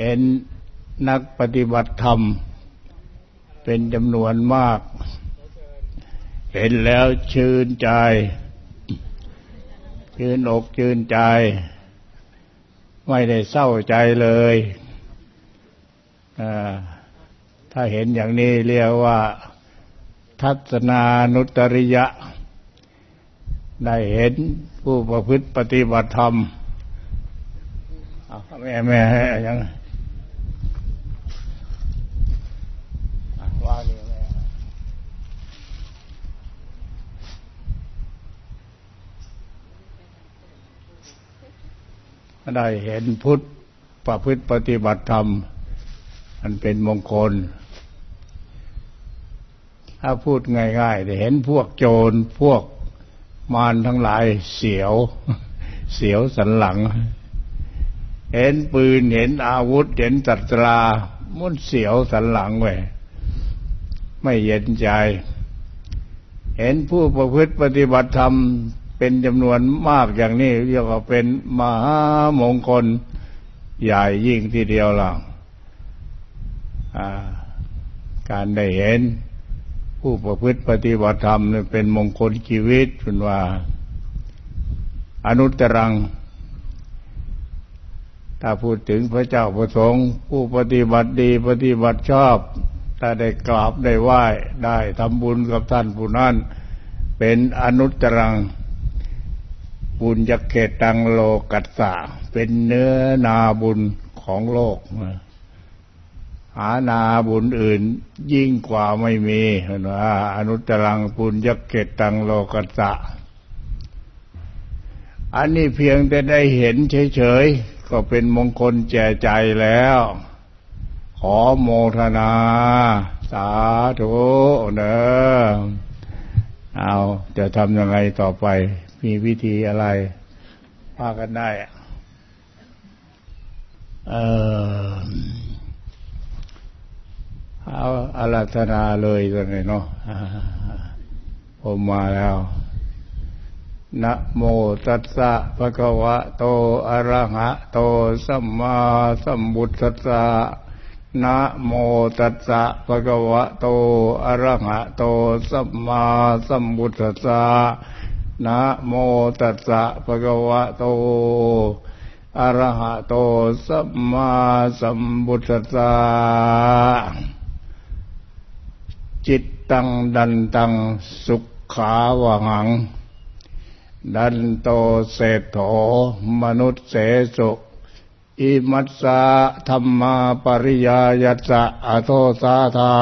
เห็นนักปฏิบัติธรรม เป็นจำนวนมาก เห็นแล้วชื่นใจ ชื่นอกชื่นใจ ไม่ได้เศร้าใจเลยถ้าเห็นอย่างนี้เรียกว่าทัศนานุตริยะ ได้เห็นผู้ประพฤติปฏิบัติธรรมแม่แม่ยังว่านี่แม่ ได้เห็นพุทธประพฤติปฏิบัติธรรม อันเป็นมงคล ถ้าพูดง่ายๆได้เห็นพวกโจรพวกมารทั้งหลายเสียว เสียวสันหลัง เห็นปืนเห็นอาวุธ เห็นตัตรามุ่นเสียวสันหลังไว้ไม่เย็นใจ เห็นผู้ประพฤติปฏิบัติธรรม เป็นจำนวนมากอย่างนี้เรียกว่าเป็นมหามงคลใหญ่ยิ่งทีเดียวล่ะการได้เห็น ผู้ประพฤติปฏิบัติธรรมเป็นมงคลชีวิตเป็นว่า อนุตรัง ถ้าพูดถึงพระเจ้าประสงค์ ผู้ปฏิบัติดีปฏิบัติชอบ ถ้าได้กราบได้ไหว้ ได้ทำบุญกับท่านผู้นั้น เป็นอนุตตรัง บุญจะเกตังโลกัสสะเป็นเนื้อนาบุญของโลก หานาบุญอื่นยิ่งกว่าไม่มีนว่าอนุตรังปุญญเกตังโลกัสสะอันนี้เพียงแต่ได้เห็นเฉยๆ ก็เป็นมงคลแจใจแล้ว ขอโมทนา สาธุเนอเอาจะทำยังไงต่อไป มีวิธีอะไรพากันได้เออเอาอารัธนาเลยตอนนี้เนาะผมมาแล้วนะโมตัสสะภะคะวะโตอะระหะโตสัมมาสัมพุทธัสสะนะโมตัสสะภะคะวะโตอะระหะโตสัมมาสัมพุทธัสสะ นะโมตัสสะภะคะวะโต อะระหะโต สัมมาสัมพุทธัสสะ จิตตังดันตังสุขขาวหัง ดันโตเศโถมนุษย์เสสุอิมัสสะธรรมาปริยายัสสะอโทสาธา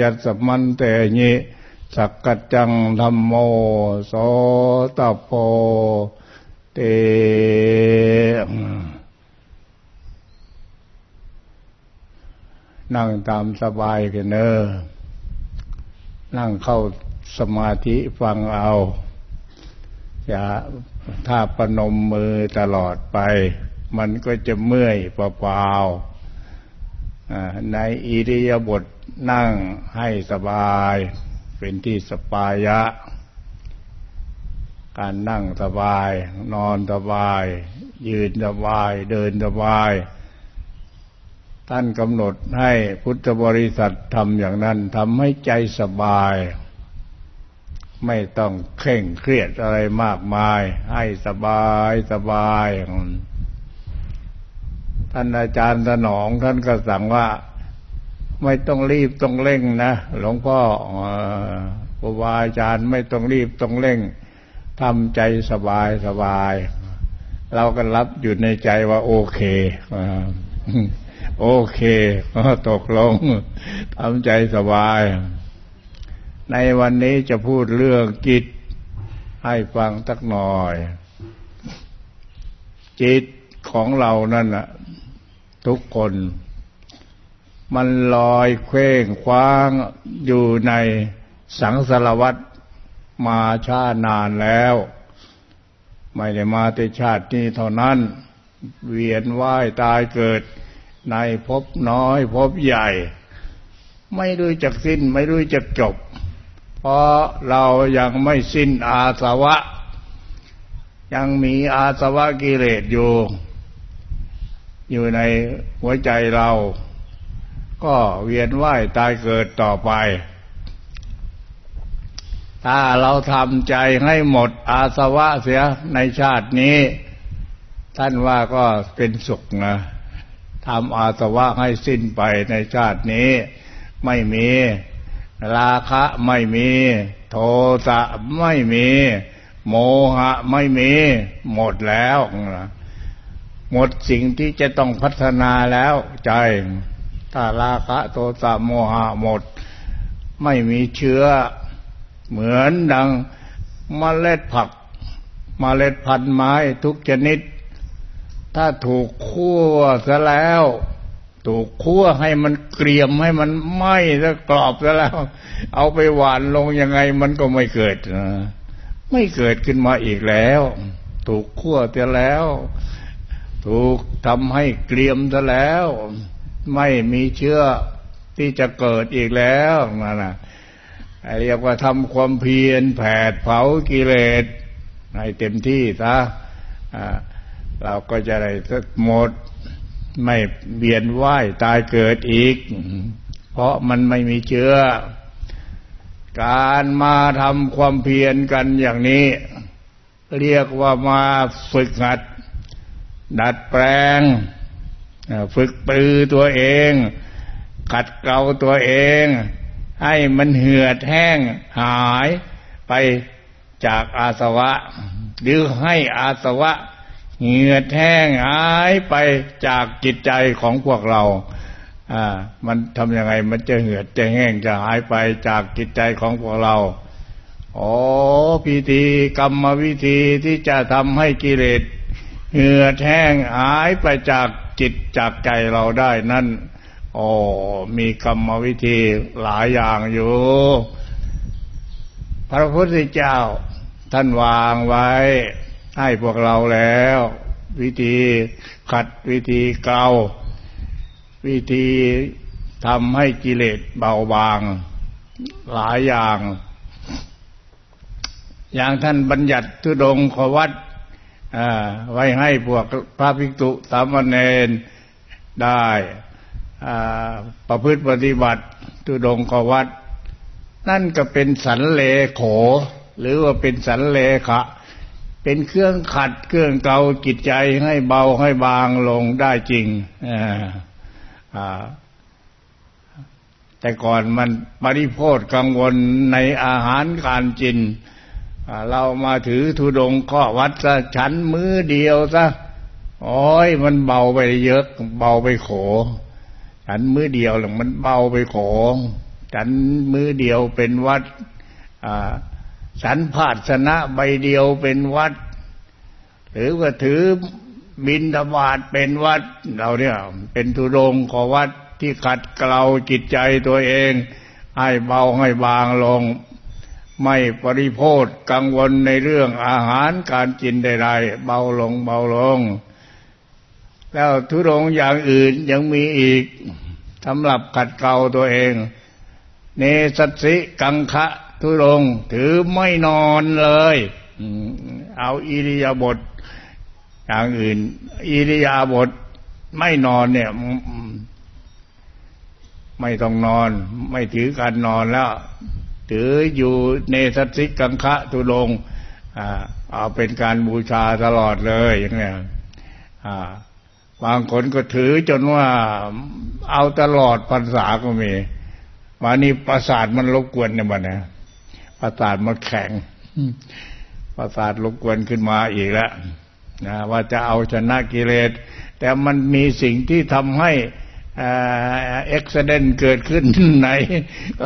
ยัสมันเตญิ สักกัจจังธรรมโมโสตโพเตนั่งตามสบายกันเนอนั่งเข้าสมาธิฟังเอา อย่าถ้าประนมมือตลอดไป มันก็จะเมื่อยเปล่าๆในอิริยาบถนั่งให้สบาย เป็นที่สปายะ การนั่งสบาย นอนสบาย ยืนสบาย เดินสบาย ท่านกำหนดให้พุทธบริษัททำอย่างนั้นทำให้ใจสบาย ไม่ต้องเคร่งเครียดอะไรมากมาย ให้สบายสบายท่านอาจารย์สนองท่านก็สั่งว่า ไม่ต้องรีบต้องเร่งนะหลวงพ่อครูบาอาจารย์ไม่ต้องรีบต้องเร่งทำใจสบายสบาย เราก็รับอยู่ในใจว่าโอเคโอเคตกลงทำใจสบาย ในวันนี้จะพูดเรื่องจิต ให้ฟังสักหน่อย จิตของเรานั่นน่ะ ทุกคน มันลอยเคว้งคว้างอยู่ในสังสารวัตรมาชาตินานแล้ว ไม่ได้มาแต่ชาตินี้เท่านั้น เวียนว่ายตายเกิดในพบน้อยพบใหญ่ ไม่รู้จักสิ้นไม่รู้จักจบ เพราะเรายังไม่สิ้นอาสวะ ยังมีอาสวะกิเลสอยู่ อยู่ในหัวใจเรา ก็เวียนว่ายตายเกิดต่อไป ถ้าเราทำใจให้หมดอาสวะเสียในชาตินี้ ท่านว่าก็เป็นสุขนะทำอาสวะให้สิ้นไปในชาตินี้ ไม่มี ราคะไม่มี โทสะไม่มี โมหะไม่มี หมดแล้ว หมดสิ่งที่จะต้องพัฒนาแล้วใจ ถ้าราคะโทสะโมหะหมด ไม่มีเชื้อ เหมือนดังมเมล็ดผักมเมล็ดพันธุ์ไม้ทุกชนิด ถ้าถูกคั่วซะแล้ว ถูกคั่วให้มันเกรียมให้มันไหม้แล้วกรอบซะแล้ว เอาไปหวานลงยังไงมันก็ไม่เกิดไม่เกิดขึ้นมาอีกแล้ว ถูกคั่วเสียแล้ว ถูกทำให้เกลียมซะแล้ว ไม่มีเชื้อที่จะเกิดอีกแล้วนั่นนะเรียกว่าทำความเพียรแผดเผากิเลสให้เต็มที่ซะเราก็จะได้หมดไม่เบียนว่ายตายเกิดอีก เพราะมันไม่มีเชื้อ การมาทำความเพียรกันอย่างนี้ เรียกว่ามาฝึกหัด ดัดแปลง ฝึกปรือตัวเอง ขัดเกลาตัวเอง ให้มันเหือดแห้งหายไปจากอาสวะ หรือให้อาสวะเหือดแห้งหายไปจากจิตใจของพวกเราอ่ามันทำยังไงมันจะเหือดจะแห้งจะหายไปจากจิตใจของพวกเราอ๋อพิธีกรรมวิธีที่จะทำให้กิเลสเหงื่อแห้งหายไปจาก จิตจากใจเราได้นั่นโอ้มีกรรมวิธีหลายอย่างอยู่ พระพุทธเจ้า ท่านวางไว้ ให้พวกเราแล้ว วิธีขัดวิธีเกาวิธีทำให้กิเลสเบาบาง หลายอย่าง อย่างท่านบัญญัติทุดงขวัต ไว้ให้พวกพระภิกษุสามเณรได้ประพฤติปฏิบัติทุดงกวัด นั่นก็เป็นสันเลโข หรือว่าเป็นสันเลขะ เป็นเครื่องขัดเครื่องเกาจิตใจให้เบาให้บางลงได้จริงแต่ก่อนมันปริโภทกังวลในอาหารการกิน เรามาถือธุดงข้อวัดซะฉันมือเดียวซะโอ้ยมันเบาไปเยอะ เบาไปโข ฉันมือเดียวหรือมันเบาไปโข ฉันมือเดียวเป็นวัดฉันภาชนะใบเดียวเป็นวัด หรือว่าถือบินธบาตเป็นวัด เราเนี่ย เป็นธุดงขอวัดที่ขัดเกลาจิตใจตัวเอง ให้เบาให้บางลง ไม่ปริโภทกังวลในเรื่องอาหารการกินใดๆเบาลงเบาลง แล้วทุรงอย่างอื่นยังมีอีกสำหรับขัดเกลาตัวเอง เนสัสิกังคะทุรงถือไม่นอนเลย เอาอิริยาบถอย่างอื่น อิริยาบถไม่นอนเนี่ย ไม่ต้องนอน ไม่ถือการนอนแล้ว ถืออยู่ในสัตสิกังคะตุลงเอาเป็นการบูชาตลอดเลยอย่างเนี้ยบางคนก็ถือจนว่าเอาตลอดพรรษาก็มีมานี่ประสาทมันรบกวนเนี่ยมันนะประสาทมันแข็งประสาทรบกวนขึ้นมาอีกแล้วนะว่าจะเอาชนะกิเลส แต่มันมีสิ่งที่ทำให้ เอ็กซ์เดนเกิดขึ้นใน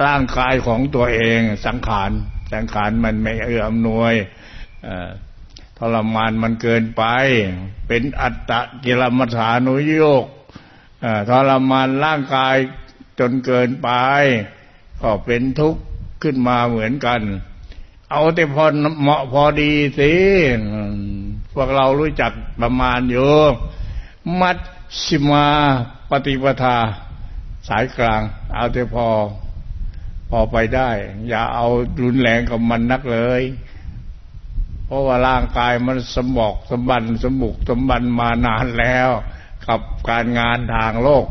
ร่างกายของตัวเอง สังขารสังขารมันไม่เอื้ออำนวยทรมานมันเกินไป เป็นอัตตะกิลมัฐานุโยกทรมานร่างกายจนเกินไป ก็เป็นทุกข์ขึ้นมาเหมือนกัน เอาแต่พอเหมาะพอดีสิพวกเรารู้จักประมาณอยู่มัดชิมา ปฏิปทาสายกลาง เอาแต่พอ พอไปได้ อย่าเอารุนแรงกับมันนักเลย เพราะว่าร่างกายมันสมบอกสมบันสมบุกสมบันมานานแล้ว กับการงานทางโลก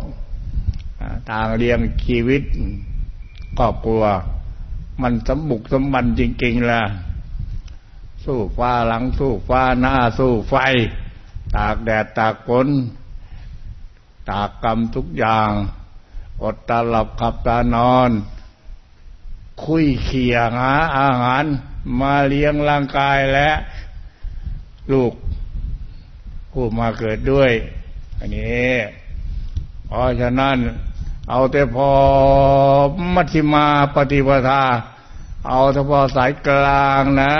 ทางเลี้ยงชีวิตครอบครัว มันสมบุกสมบันจริงๆล่ะ สู้ฟ้าหลังสู้ฟ้าหน้าสู้ไฟ ตากแดดตากฝน ตากกรรมทุกอย่าง อดตาหลับขับตานอน คุยเขี่ยหาอาหาร มาเลี้ยงร่างกายและลูกผู้มาเกิดด้วย อันนี้เพราะฉะนั้น เอาแต่พอมัชิมาปฏิปทา เอาเฉพาะสายกลางนะ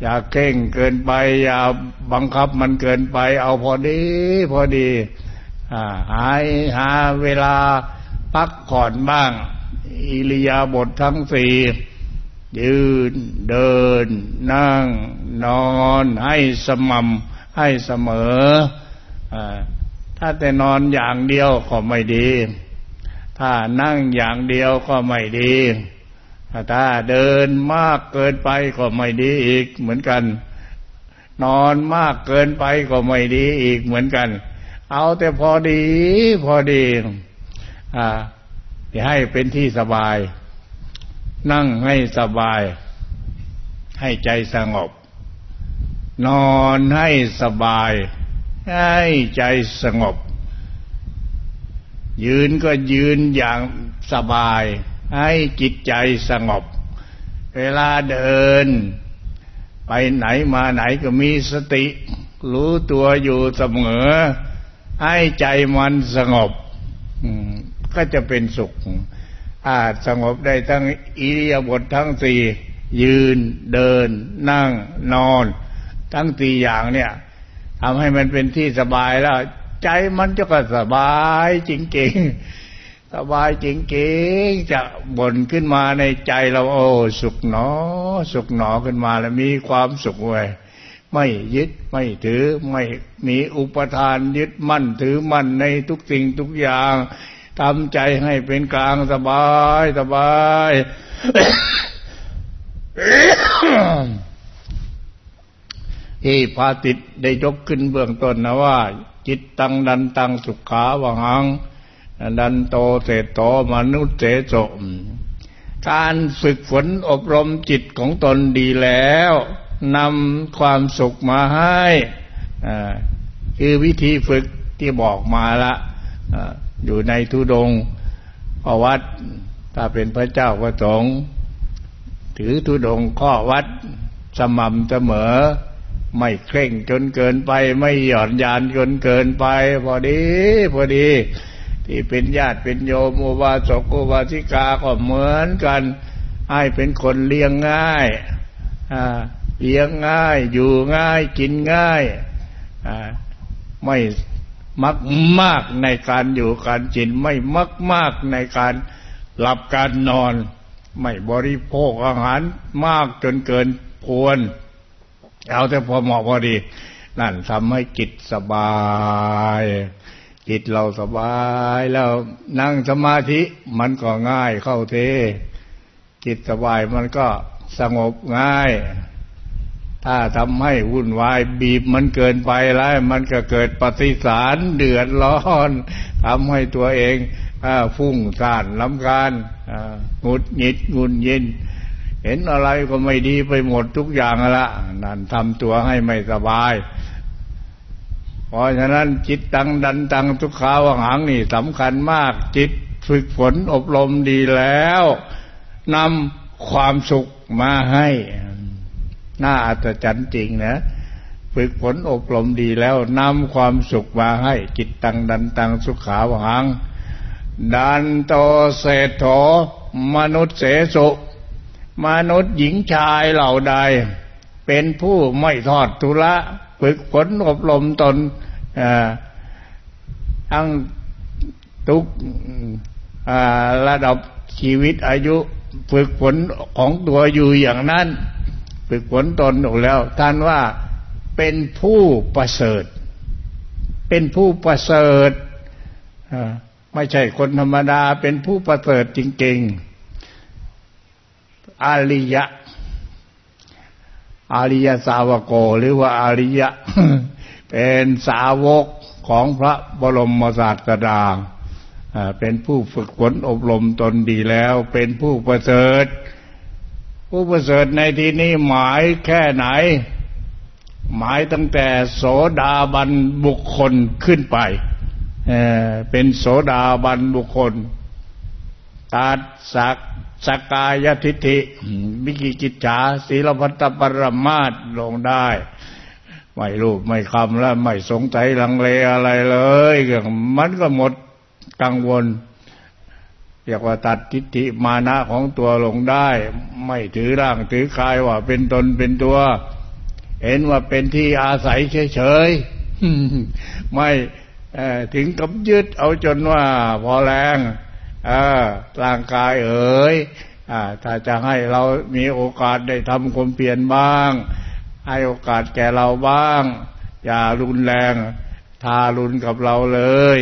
อย่าเก่งเกินไป อย่าบังคับมันเกินไป เอาพอดี พอดี หายหาเวลาพักผ่อนบ้าง อิริยาบถททั้งสี่ยืนเดิน นั่ง นอนให้สม่ำให้เสมออถ้าแต่นอนอย่างเดียวก็ไม่ดี ถ้านั่งอย่างเดียวก็ไม่ดีถ้าเดินมากเกินไปก็ไม่ดีอีกเหมือนกัน นอนมากเกินไปก็ไม่ดีอีกเหมือนกัน เอาแต่พอดี พอดี อ่าให้เป็นที่สบาย นั่งให้สบาย ให้ใจสงบ นอนให้สบาย ให้ใจสงบ ยืนก็ยืนอย่างสบาย ให้จิตใจสงบ เวลาเดิน ไปไหนมาไหนก็มีสติ รู้ตัวอยู่เสมอ ให้ใจมันสงบก็จะเป็นสุข อาจสงบได้ทั้งอิริยาบถททั้งสี่ยืนเดิน นั่งนอน ทั้งสี่อย่างเนี่ยทำให้มันเป็นที่สบายแล้ว ใจมันจะก็สบายจริงๆ สบายจริงๆ จะบ่นขึ้นมาในใจเรา โอ้ สุขหนอ สุขหนอขึ้นมาแล้วมีความสุขเว้ย ไม่ยึดไม่ถือไม่มีอุปทานยึดมั่นถือมั่นในทุกสิ่งทุกอย่างทำใจให้เป็นกลางสบายสบายที่พาติดได้ยกขึ้นเบื้องต้นนะว่า จิตตังดันตังสุขาวังหังดันโตเศโตมนุษย์เสโสการฝึกฝนอบรมจิตของตนดีแล้ว นำความสุขมาให้คือวิธีฝึกที่บอกมาละอยู่ในทุดงพอวัด ถ้าเป็นพระเจ้าประสงค์ถือทุดงข้อวัดสม่ำเสมอ ไม่เคร่งจนเกินไป ไม่หย่อนยานจนเกินไป พอดี พอดี ที่เป็นญาติเป็นโยมอุบาสกอุบาสิกาก็เหมือนกันให้เป็นคนเลี้ยงง่าย เลี้ยงง่าย อยู่ง่าย กินง่ายไม่มักมากในการอยู่การจิน ไม่มักมากในการหลับการนอน ไม่บริโภคอาหารมากจนเกินควร เอาแต่พอเหมาะพอดี นั่นทำให้จิตสบายจิตเราสบายแล้วนั่งสมาธิมันก็ง่ายเข้าเทจิตสบายมันก็สงบง่าย ถ้าทำให้วุ่นวายบีบมันเกินไปแล้ว มันก็เกิดปฏิสารเดือดร้อนทำให้ตัวเองฟุ้งซ่านลำคาญหงุดหงิดงุนยิน เห็นอะไรก็ไม่ดีไปหมดทุกอย่างละนั่นทำตัวให้ไม่สบาย เพราะฉะนั้นจิตตังดันตังทุกขาวหังนี่สำคัญมาก จิตฝึกฝนอบรมดีแล้วนำความสุขมาให้ น่าอัศจรรย์จริงนะฝึกฝนอบรมดีแล้วนำความสุขมาให้จิตตังดันตังสุขาวัง ดันโตเศรษฐมนุษย์เสสุมนุษย์หญิงชายเหล่าใด เป็นผู้ไม่ทอดทุละฝึกฝนอบรมตนทั้งทุกระดับชีวิตอายุฝึกฝนของตัวอยู่อย่างนั้น ฝึกฝนตนออกแล้ว ท่านว่าเป็นผู้ประเสริฐ เป็นผู้ประเสริฐไม่ใช่คนธรรมดา เป็นผู้ประเสริฐจริง ๆ อาริยะ อาริยสาวกหรือว่าอาริยะ เป็นสาวกของพระบรมศาสดาเป็นผู้ฝึกฝนอบรมตนดีแล้ว เป็นผู้ประเสริฐ ผู้ประเสริฐในที่นี้หมายแค่ไหน หมายตั้งแต่โสดาบันบุคคลขึ้นไปเเป็นโสดาบันบุคคลตัดสักสกายทิฏฐิวิกิกิจฉาศีลพัตปรมาตลงได้ ไม่รูปไม่คำแล้วไม่สงสัยลังเลอะไรเลย มันก็หมดกังวล เรียกว่าตัดทิฏฐิมานะของตัวลงได้ ไม่ถือร่างถือกายว่าเป็นตนเป็นตัว เห็นว่าเป็นที่อาศัยเฉยๆไม่ถึงกับยึดเอาจนว่าพอแรงร่างกายเอ๋ยถ้าจะให้เรามีโอกาสได้ทำความเปลี่ยนบ้าง ให้โอกาสแก่เราบ้าง อย่ารุนแรงทารุนกับเราเลย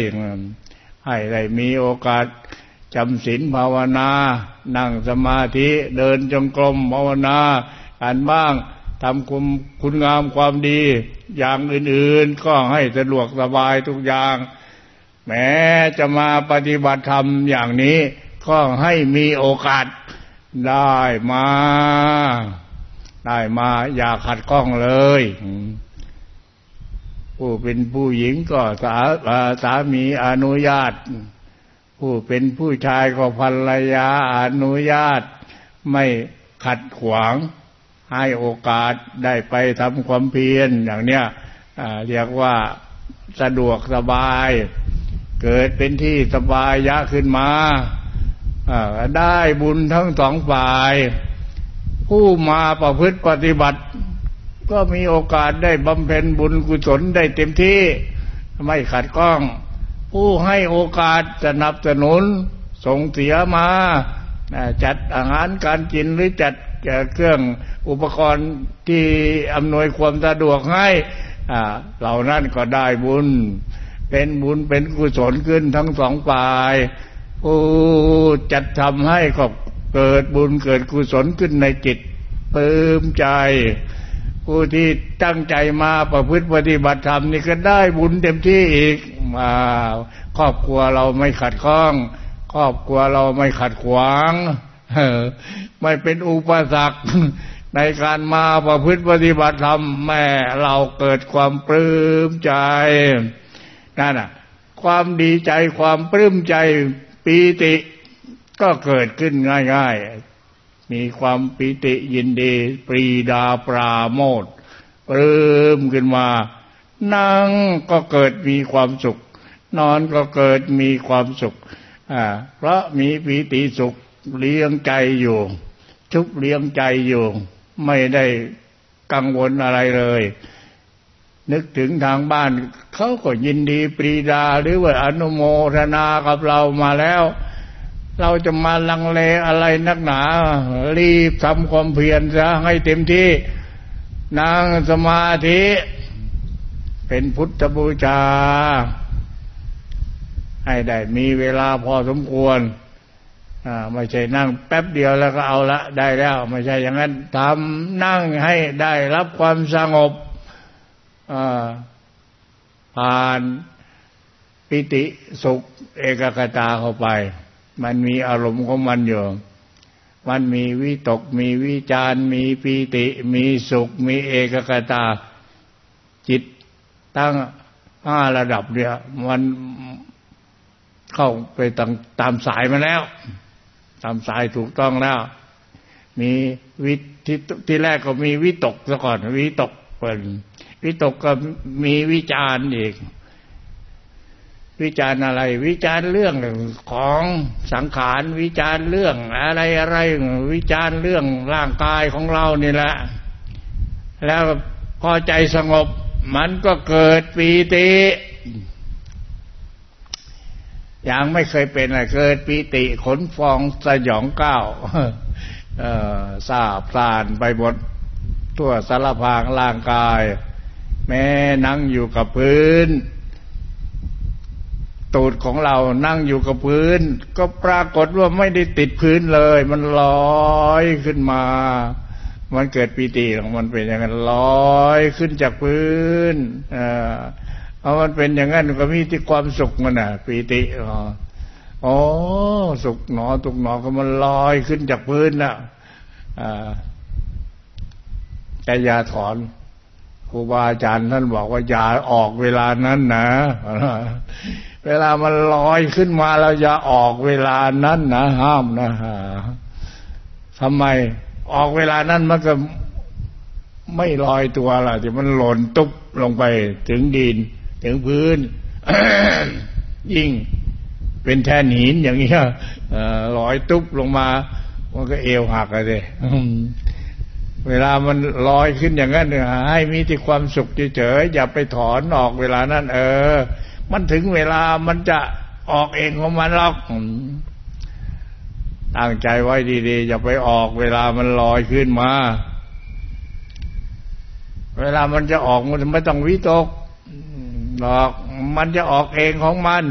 ให้ได้มีโอกาส จำศีลภาวนา นั่งสมาธิเดินจงกรมภาวนาการบ้างทำคุณคุณงามความดี อย่างอื่นๆ ก็ให้สะดวกสบายทุกอย่าง แม้จะมาปฏิบัติธรรมอย่างนี้ ก็ให้มีโอกาสได้มา ได้มาอย่าขัดข้องเลย ผู้เป็นผู้หญิงก็สาสามีอนุญาต ผู้เป็นผู้ชายก็ภรรยาอนุญาต ไม่ขัดขวาง ให้โอกาสได้ไปทำความเพียรอย่างเนี้ยเรียกว่าสะดวกสบาย เกิดเป็นที่สบายยะขึ้นมาได้บุญทั้งสองฝ่าย ผู้มาประพฤติปฏิบัติ ก็มีโอกาสได้บำเพ็ญบุญกุศลได้เต็มที่ ไม่ขัดข้อง ผู้ให้โอกาสสนับสนุนส่งเสียมาจัดอาหารการกินหรือจัดเครื่องอุปกรณ์ที่อำนวยความสะดวกให้เหล่านั้นก็ได้บุญ เป็นบุญเป็นกุศลขึ้นทั้งสองฝ่ายผู้จัดทำให้ก็เกิดบุญเกิดกุศลขึ้นในจิตเปิมใจ ผู้ที่ตั้งใจมาประพฤติปฏิบัติธรรมนี่ก็ได้บุญเต็มที่อีกมาครอบครัวเราไม่ขัดข้อง ครอบครัวเราไม่ขัดขวางไม่เป็นอุปสรรคในการมาประพฤติปฏิบัติธรรมแม่เราเกิดความปลื้มใจนั่นน่ะ ความดีใจความปลื้มใจปีติก็เกิดขึ้นง่าย ๆ มีความปีติยินดีปรีดาปราโมทปลื้มขึ้นมา นั่งก็เกิดมีความสุข นอนก็เกิดมีความสุขอ่าเพราะมีปีติสุขเลี้ยงใจอยู่ ชุบเลี้ยงใจอยู่ ไม่ได้กังวลอะไรเลย นึกถึงทางบ้านเขาก็ยินดีปรีดาหรือว่าอนุโมทนากับเรามาแล้ว เราจะมาลังเลอะไรนักหนา รีบทำความเพียรซะให้เต็มที่นางสมาธิ เป็นพุทธบูชา ให้ได้มีเวลาพอสมควรไม่ใช่นั่งแป๊บเดียวแล้วก็เอาละได้แล้ว ไม่ใช่อย่างนั้นทำนั่งให้ได้รับความสงบผ่านปิติสุขเอกกตาเข้าไป มันมีอารมณ์ของมันอยู่ มันมีวิตก มีวิจารมีปิติ มีสุข มีเอกกตา จิตตั้งห้าระดับเนี่ย มันเข้าไปตามตามสายมาแล้ว ตามสายถูกต้องแล้ว มีวิที่ที่แรกก็มีวิตกซะก่อน วิตกเป็นวิตกก็มีวิจารณ์อีก วิจารณ์อะไร วิจารณ์เรื่องของสังขารวิจารณ์เรื่องอะไรอะไรวิจารณ์เรื่องร่างกายของเรานี่แหละ แล้วพอใจสงบ มันก็เกิดปีติอย่างไม่เคยเป็นอะเกิดปีติขนฟองสยองก้าวทราบพลานไปหมดทั่วสารพางร่างกาย แม้นั่งอยู่กับพื้น ตูดของเรานั่งอยู่กับพื้น ก็ปรากฏว่าไม่ได้ติดพื้นเลย มันลอยขึ้นมา มันเกิดปีติของมันเป็นอย่างนั้นลอยขึ้นจากพื้นอเอามันเป็นอย่างนั้นก็มีที่ความสุขมันน่ะปีติอ๋อสุขหนอตุกหนอก็มันลอยขึ้นจากพื้นน่ะแต่ยาถอนครูบาอาจารย์ท่านบอกว่าอย่าออกเวลานั้นนะ เวลามันลอยขึ้นมาเราอย่าออกเวลานั้นนะห้ามนะฮะทำไมออกเวลานั้นมันก็ไม่ลอยตัวล่ะที่มันหล่นตุ๊บลงไปถึงดิน ถึงพื้น ยิ่งเป็นแท่นหินอย่างเงี้ยลอยตุ๊บลงมา มันก็เอวหักเลยเวลามันลอยขึ้นอย่างนั้นให้มีที่ความสุขเฉยๆอย่าไปถอนออกเวลานั้น เออ มันถึงเวลามันจะออกเองของมันหรอกตั้งใจไว้ดีๆอย่าไปออกเวลามันลอยขึ้นมา เวลามันจะออกมันไม่ต้องวิตกหรอกมันจะออกเองของมัน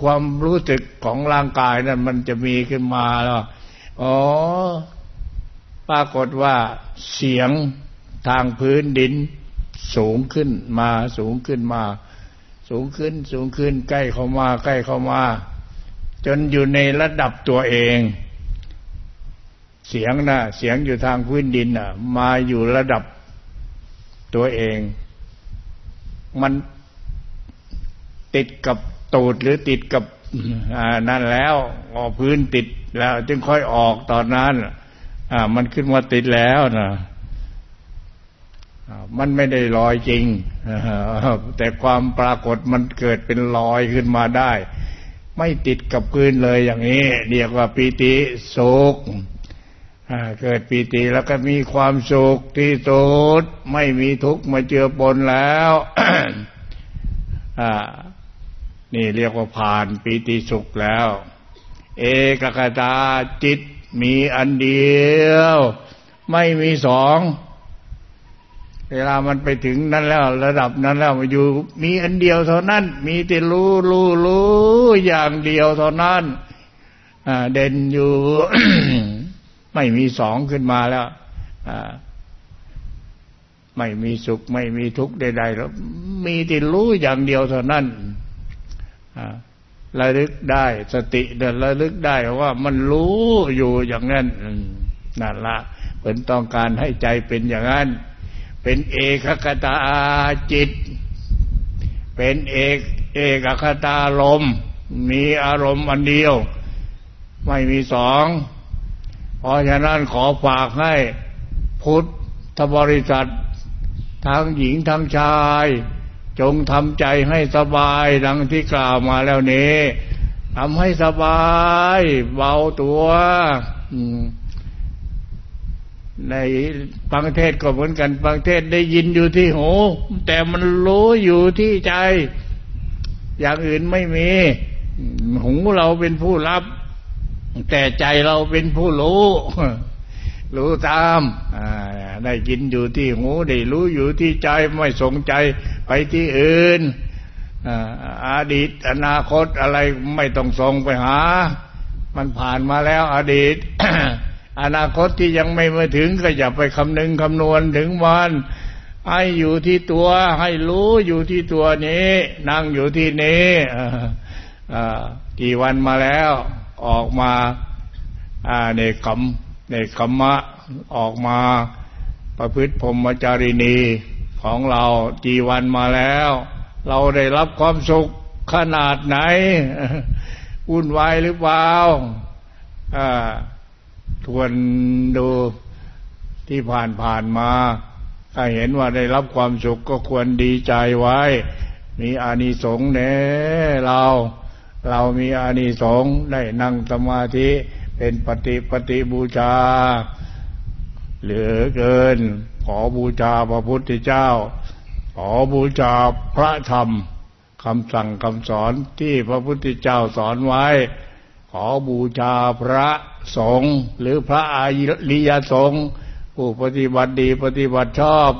ความรู้สึกของร่างกายนั้น มันจะมีขึ้นมาแล้วอ๋อ ปรากฏว่าเสียงทางพื้นดิน สูงขึ้นมาสูงขึ้นมา สูงขึ้นสูงขึ้นใกล้เข้ามา ใกล้เข้ามา จนอยู่ในระดับตัวเอง เสียงนะเสียงอยู่ทางพื้นดินน่ะ มาอยู่ระดับตัวเอง มันติดกับตูดหรือติดกับนั่นแล้วออกพื้นติดแล้ว จึงค่อยออกตอนนั้นอ่ามันขึ้นมาติดแล้วนะ มันไม่ได้ลอยจริงแต่ความปรากฏมันเกิดเป็นลอยขึ้นมาได้ ไม่ติดกับพื้นเลยอย่างนี้ เรียกว่าปีติสุขเกิดปีติแล้วก็มีความสุขที่สุดไม่มีทุกข์มาเจือปนแล้วนี่เรียกว่าผ่านปีติสุขแล้ว เอกคตาจิตมีอันเดียว ไม่มีสอง เวลามันไปถึงนั้นแล้วระดับนั้นแล้วมาอยู่ มีอันเดียวเท่านั้น มีแต่รู้รู้รู้อย่างเดียวเท่านั้นเด่นอยู่ ไม่มีสองขึ้นมาแล้วไม่มีสุข ไม่มีทุกข์ใดๆแล้วมีแต่รู้อย่างเดียวเท่านั้นระลึกได้สติเดินระลึกได้ว่ามันรู้อยู่อย่างนั้นนั่นละเป็นต้องการให้ใจเป็นอย่างนั้น เป็นเอกคตาจิต เป็นเอกเอกคตาลม มีอารมณ์อันเดียว ไม่มีสองเพราะฉะนั้นขอฝากให้พุทธบริษัท ทั้งหญิงทั้งชาย จงทำใจให้สบายดังที่กล่าวมาแล้วนี้ทำให้สบาย เบาตัว ในบางเทศก็เหมือนกัน บางเทศได้ยินอยู่ที่หู แต่มันรู้อยู่ที่ใจ อย่างอื่นไม่มี หูเราเป็นผู้รับ แต่ใจเราเป็นผู้รู้ รู้ตามได้ยินอยู่ที่หู ได้รู้อยู่ที่ใจไม่สงใจไปที่อื่นอดีตอนาคตอะไรไม่ต้องส่งไปหา มันผ่านมาแล้วอดีต อนาคตที่ยังไม่มาถึงก็อย่าไปคำนึงคำนวณถึงวันให้อยู่ที่ตัวให้รู้อยู่ที่ตัวนี้ นั่งอยู่ที่นี้กี่วันมาแล้ว ออกมาในคำในคำมะออกมาประพฤติพรหมจารีนีของเรากี่วันมาแล้ว เราได้รับความสุขขนาดไหนวุ่นวายหรือเปล่า ทวนดูที่ผ่านผ่านมา ถ้าเห็นว่าได้รับความสุขก็ควรดีใจไว้ มีอานิสงส์เน่เรา เรามีอานิสงส์ได้นั่งสมาธิเป็นปฏิปฏิบูชา เหลือเกิน ขอบูชาพระพุทธเจ้า ขอบูชาพระธรรมคำสั่งคำสอนที่พระพุทธเจ้าสอนไว้ ขอบูชาพระ สงฆ์หรือพระอาริยสงฆ์ผู้ปฏิบัติดีปฏิบัติชอบ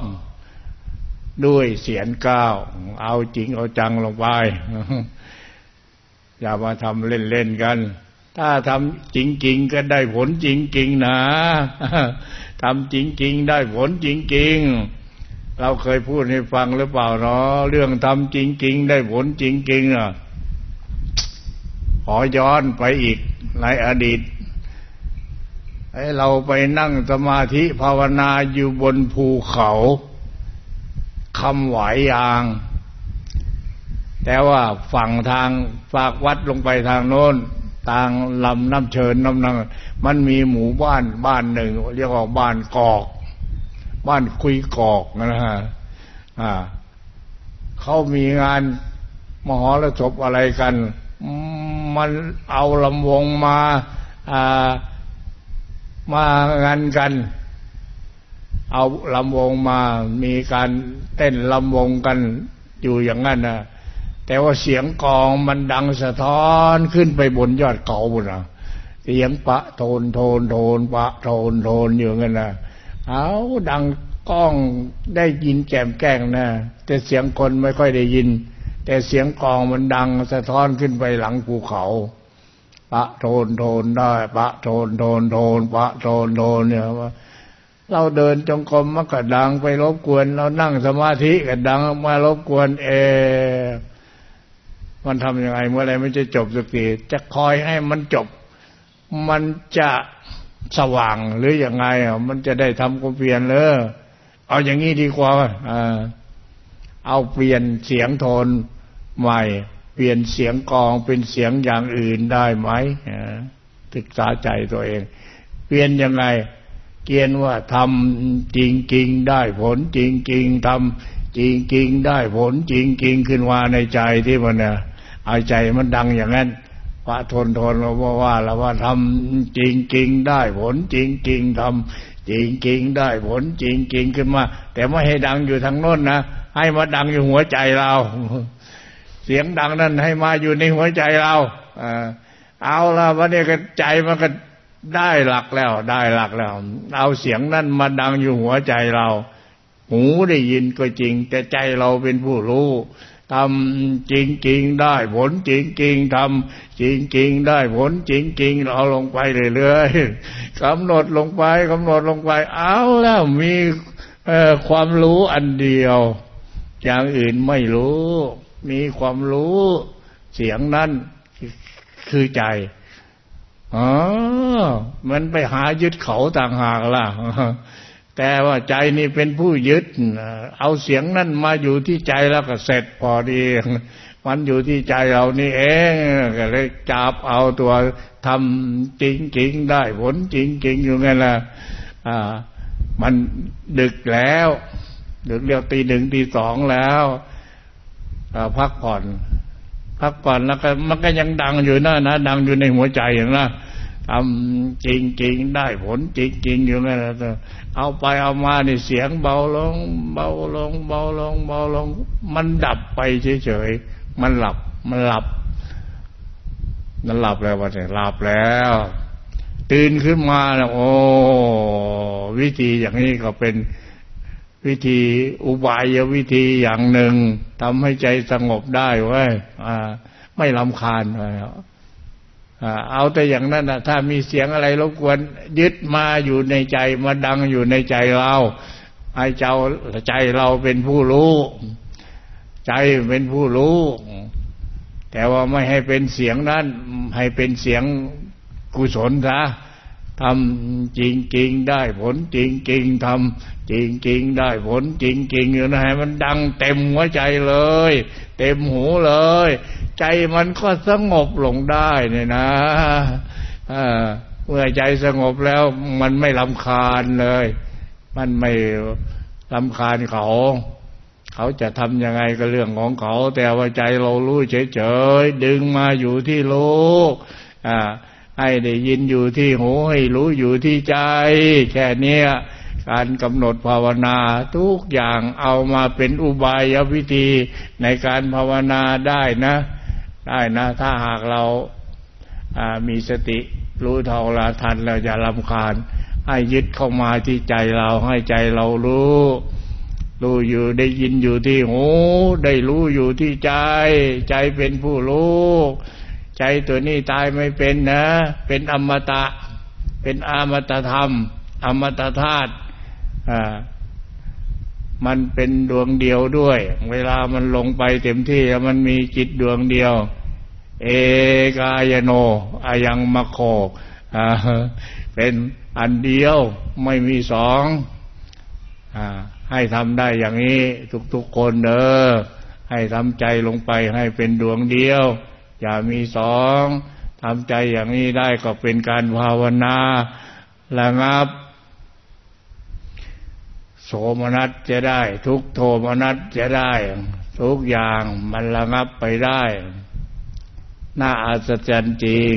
ด้วยเสียงก้าวเอาจริงเอาจังลงไป อย่ามาทำเล่นๆกัน ถ้าทำจริง ๆ ก็ได้ผลจริง ๆ นะทำจริง ๆ ได้ผลจริง ๆเราเคยพูดให้ฟังหรือเปล่าเนาะเรื่องทำจริง ๆ ได้ผลจริงๆอะขอย้อนไปอีกในอดีต ให้เราไปนั่งสมาธิภาวนาอยู่บนภูเขาคำไหวยาง แต่ว่าฝั่งทางฝากวัดลงไปทางโน้นทางลำน้ำเชิญน้ำนังมันมีหมู่บ้านบ้านหนึ่ง เรียกว่าบ้านกอก บ้านคุยกอกนะฮะอ่าเขามีงานมหรสพอะไรกัน มันเอาลำวงมา อ่า มางานกัน เอาลำวงมามีการเต้นลำวงกันอยู่อย่างนั้นนะแต่ว่าเสียงกองมันดังสะท้อนขึ้นไปบนยอดเขาบุญนะเสียงปะโทนโทนโทนปะโทนโทนอยู่งั้นนะเอาดังก้องได้ยินแกมแก้งนะแต่เสียงคนไม่ค่อยได้ยิน แต่เสียงกองมันดังสะท้อนขึ้นไปหลังภูเขา ปะโทนโทนได้ ปะโทนโทนโทนปะโทนโทนเนี่ยว่าเราเดินจงกรมมันก็ดังไปรบกวน เรานั่งสมาธิก็ดังมารบกวนเอ มันทำยังไงเมื่อไรมันจะจบสักทีจะคอยให้มันจบ มันจะสว่างหรืออยังไงอะมันจะได้ทำก็เปลี่ยนเลยเอาอย่างนี้ดีกว่าอ่าเอาเปลี่ยนเสียงโทนใหม่ ปลี่ยนเสียงกองเป็นเสียงอย่างอื่นได้ไหมศึกษาใจตัวเอง เปลี่ยนยังไง เกียนว่าทำจริงจริงได้ผลจริงจริงทำจริงจริงได้ผลจริงจริงขึ้นมาในใจที่มันเนี่ยเอาใจมันดังอย่างนั้นพระทนทนเราว่าว่าแล้วว่าทำจริงจริงได้ผลจริงจริงทำจริงจริงได้ผลจริงจริงขึ้นมา แต่ไม่ให้ดังอยู่ทางโน้นนะให้มาดังอยู่หัวใจเรา สียงดังนั้นให้มาอยู่ในหัวใจเราเอาละวันนี้ก็ใจมันก็ได้หลักแล้ว ได้หลักแล้ว เอาเสียงนั้นมาดังอยู่หัวใจเรา หูได้ยินก็จริง แต่ใจเราเป็นผู้รู้ทำจริงจริงได้ ผลจริงจริงทำจริงจริงได้ ผลจริงจริงเราลงไปเรื่อยๆกำหนดลงไปกำหนดลงไป เอาแล้วมีความรู้อันเดียว อย่างอื่นไม่รู้ มีความรู้เสียงนั้นคือใจอ๋อมันไปหายึดเขาต่างหากล่ะ แต่ว่าใจนี่เป็นผู้ยึด เอาเสียงนั้นมาอยู่ที่ใจแล้วก็เสร็จพอดี มันอยู่ที่ใจเรานี่เองก็เลยจับเอาตัวทำจริงจริงได้ ผลจริงจริงอยู่ไงล่ะ อ่า มันดึกแล้ว ดึกเรียวตีหนึ่งตีสองแล้ว พักผ่อน พักผ่อนแล้วก็มันก็ยังดังอยู่นะนะดังอยู่ในหัวใจอย่างนะทำจริงจริงได้ผลจริงจริงอยู่นั่นแหละเอาไปเอามานี่เสียงเบาลง เบาลง เบาลง เบาลง มันดับไปเฉยๆมันหลับ มันหลับ มันหลับแล้ววะเนี่ยหลับแล้ว ตื่นขึ้นมาแล้วโอ้วิธีอย่างนี้ก็เป็น วิธีอุบายวิธีอย่างหนึ่งทำให้ใจสงบได้เว้ยไม่ลำคาญเอาแต่อย่างนั้นนะถ้ามีเสียงอะไรรบกวนยึดมาอยู่ในใจมาดังอยู่ในใจเราให้เจ้าใจเราเป็นผู้รู้ ใจเป็นผู้รู้ แต่ว่าไม่ให้เป็นเสียงนั้น ให้เป็นเสียงกุศลซะ ทำจริงจริงได้ผลจริงจริงทำจริงจริงได้ผลจริงจริงอยู่นะให้มันดังเต็มหัวใจเลย เต็มหูเลย ใจมันก็สงบลงได้เนี่ยนะเมื่อใจสงบแล้ว มันไม่ลำคาญเลย มันไม่ลำคาญเขาเขาจะทำยังไงก็เรื่องของเขา แต่ว่าใจเรารู้เฉยๆดึงมาอยู่ที่โลกอ่า ให้ได้ยินอยู่ที่หูให้รู้อยู่ที่ใจ แค่นี้การกำหนดภาวนาทุกอย่างเอามาเป็นอุบายวิธีในการภาวนาได้นะ ได้นะ ถ้าหากเราามีสติรู้เท่าละทันเราจะลำคาญ ให้ยึดเข้ามาที่ใจเราให้ใจเรารู้รู้อยู่ได้ยินอยู่ที่หู ได้รู้อยู่ที่ใจ ใจเป็นผู้รู้ ใจตัวนี้ตายไม่เป็นนะ เป็นอมตะ เป็นอมตะธรรม อมตะธาตุมันเป็นดวงเดียวด้วย เวลามันลงไปเต็มที่มันมีจิตดวงเดียว เอกายโนอายังมะโคเป็นอันเดียวไม่มีสองอให้ทำได้อย่างนี้ ทุกๆคนเด้อให้ทำใจลงไปให้เป็นดวงเดียว อย่ามีสองทำใจอย่างนี้ได้ก็เป็นการภาวนาระงับ โสมนัสจะได้ ทุกโทมนัสจะได้ ทุกอย่างมันระงับไปได้ น่าอัศจรรย์จริง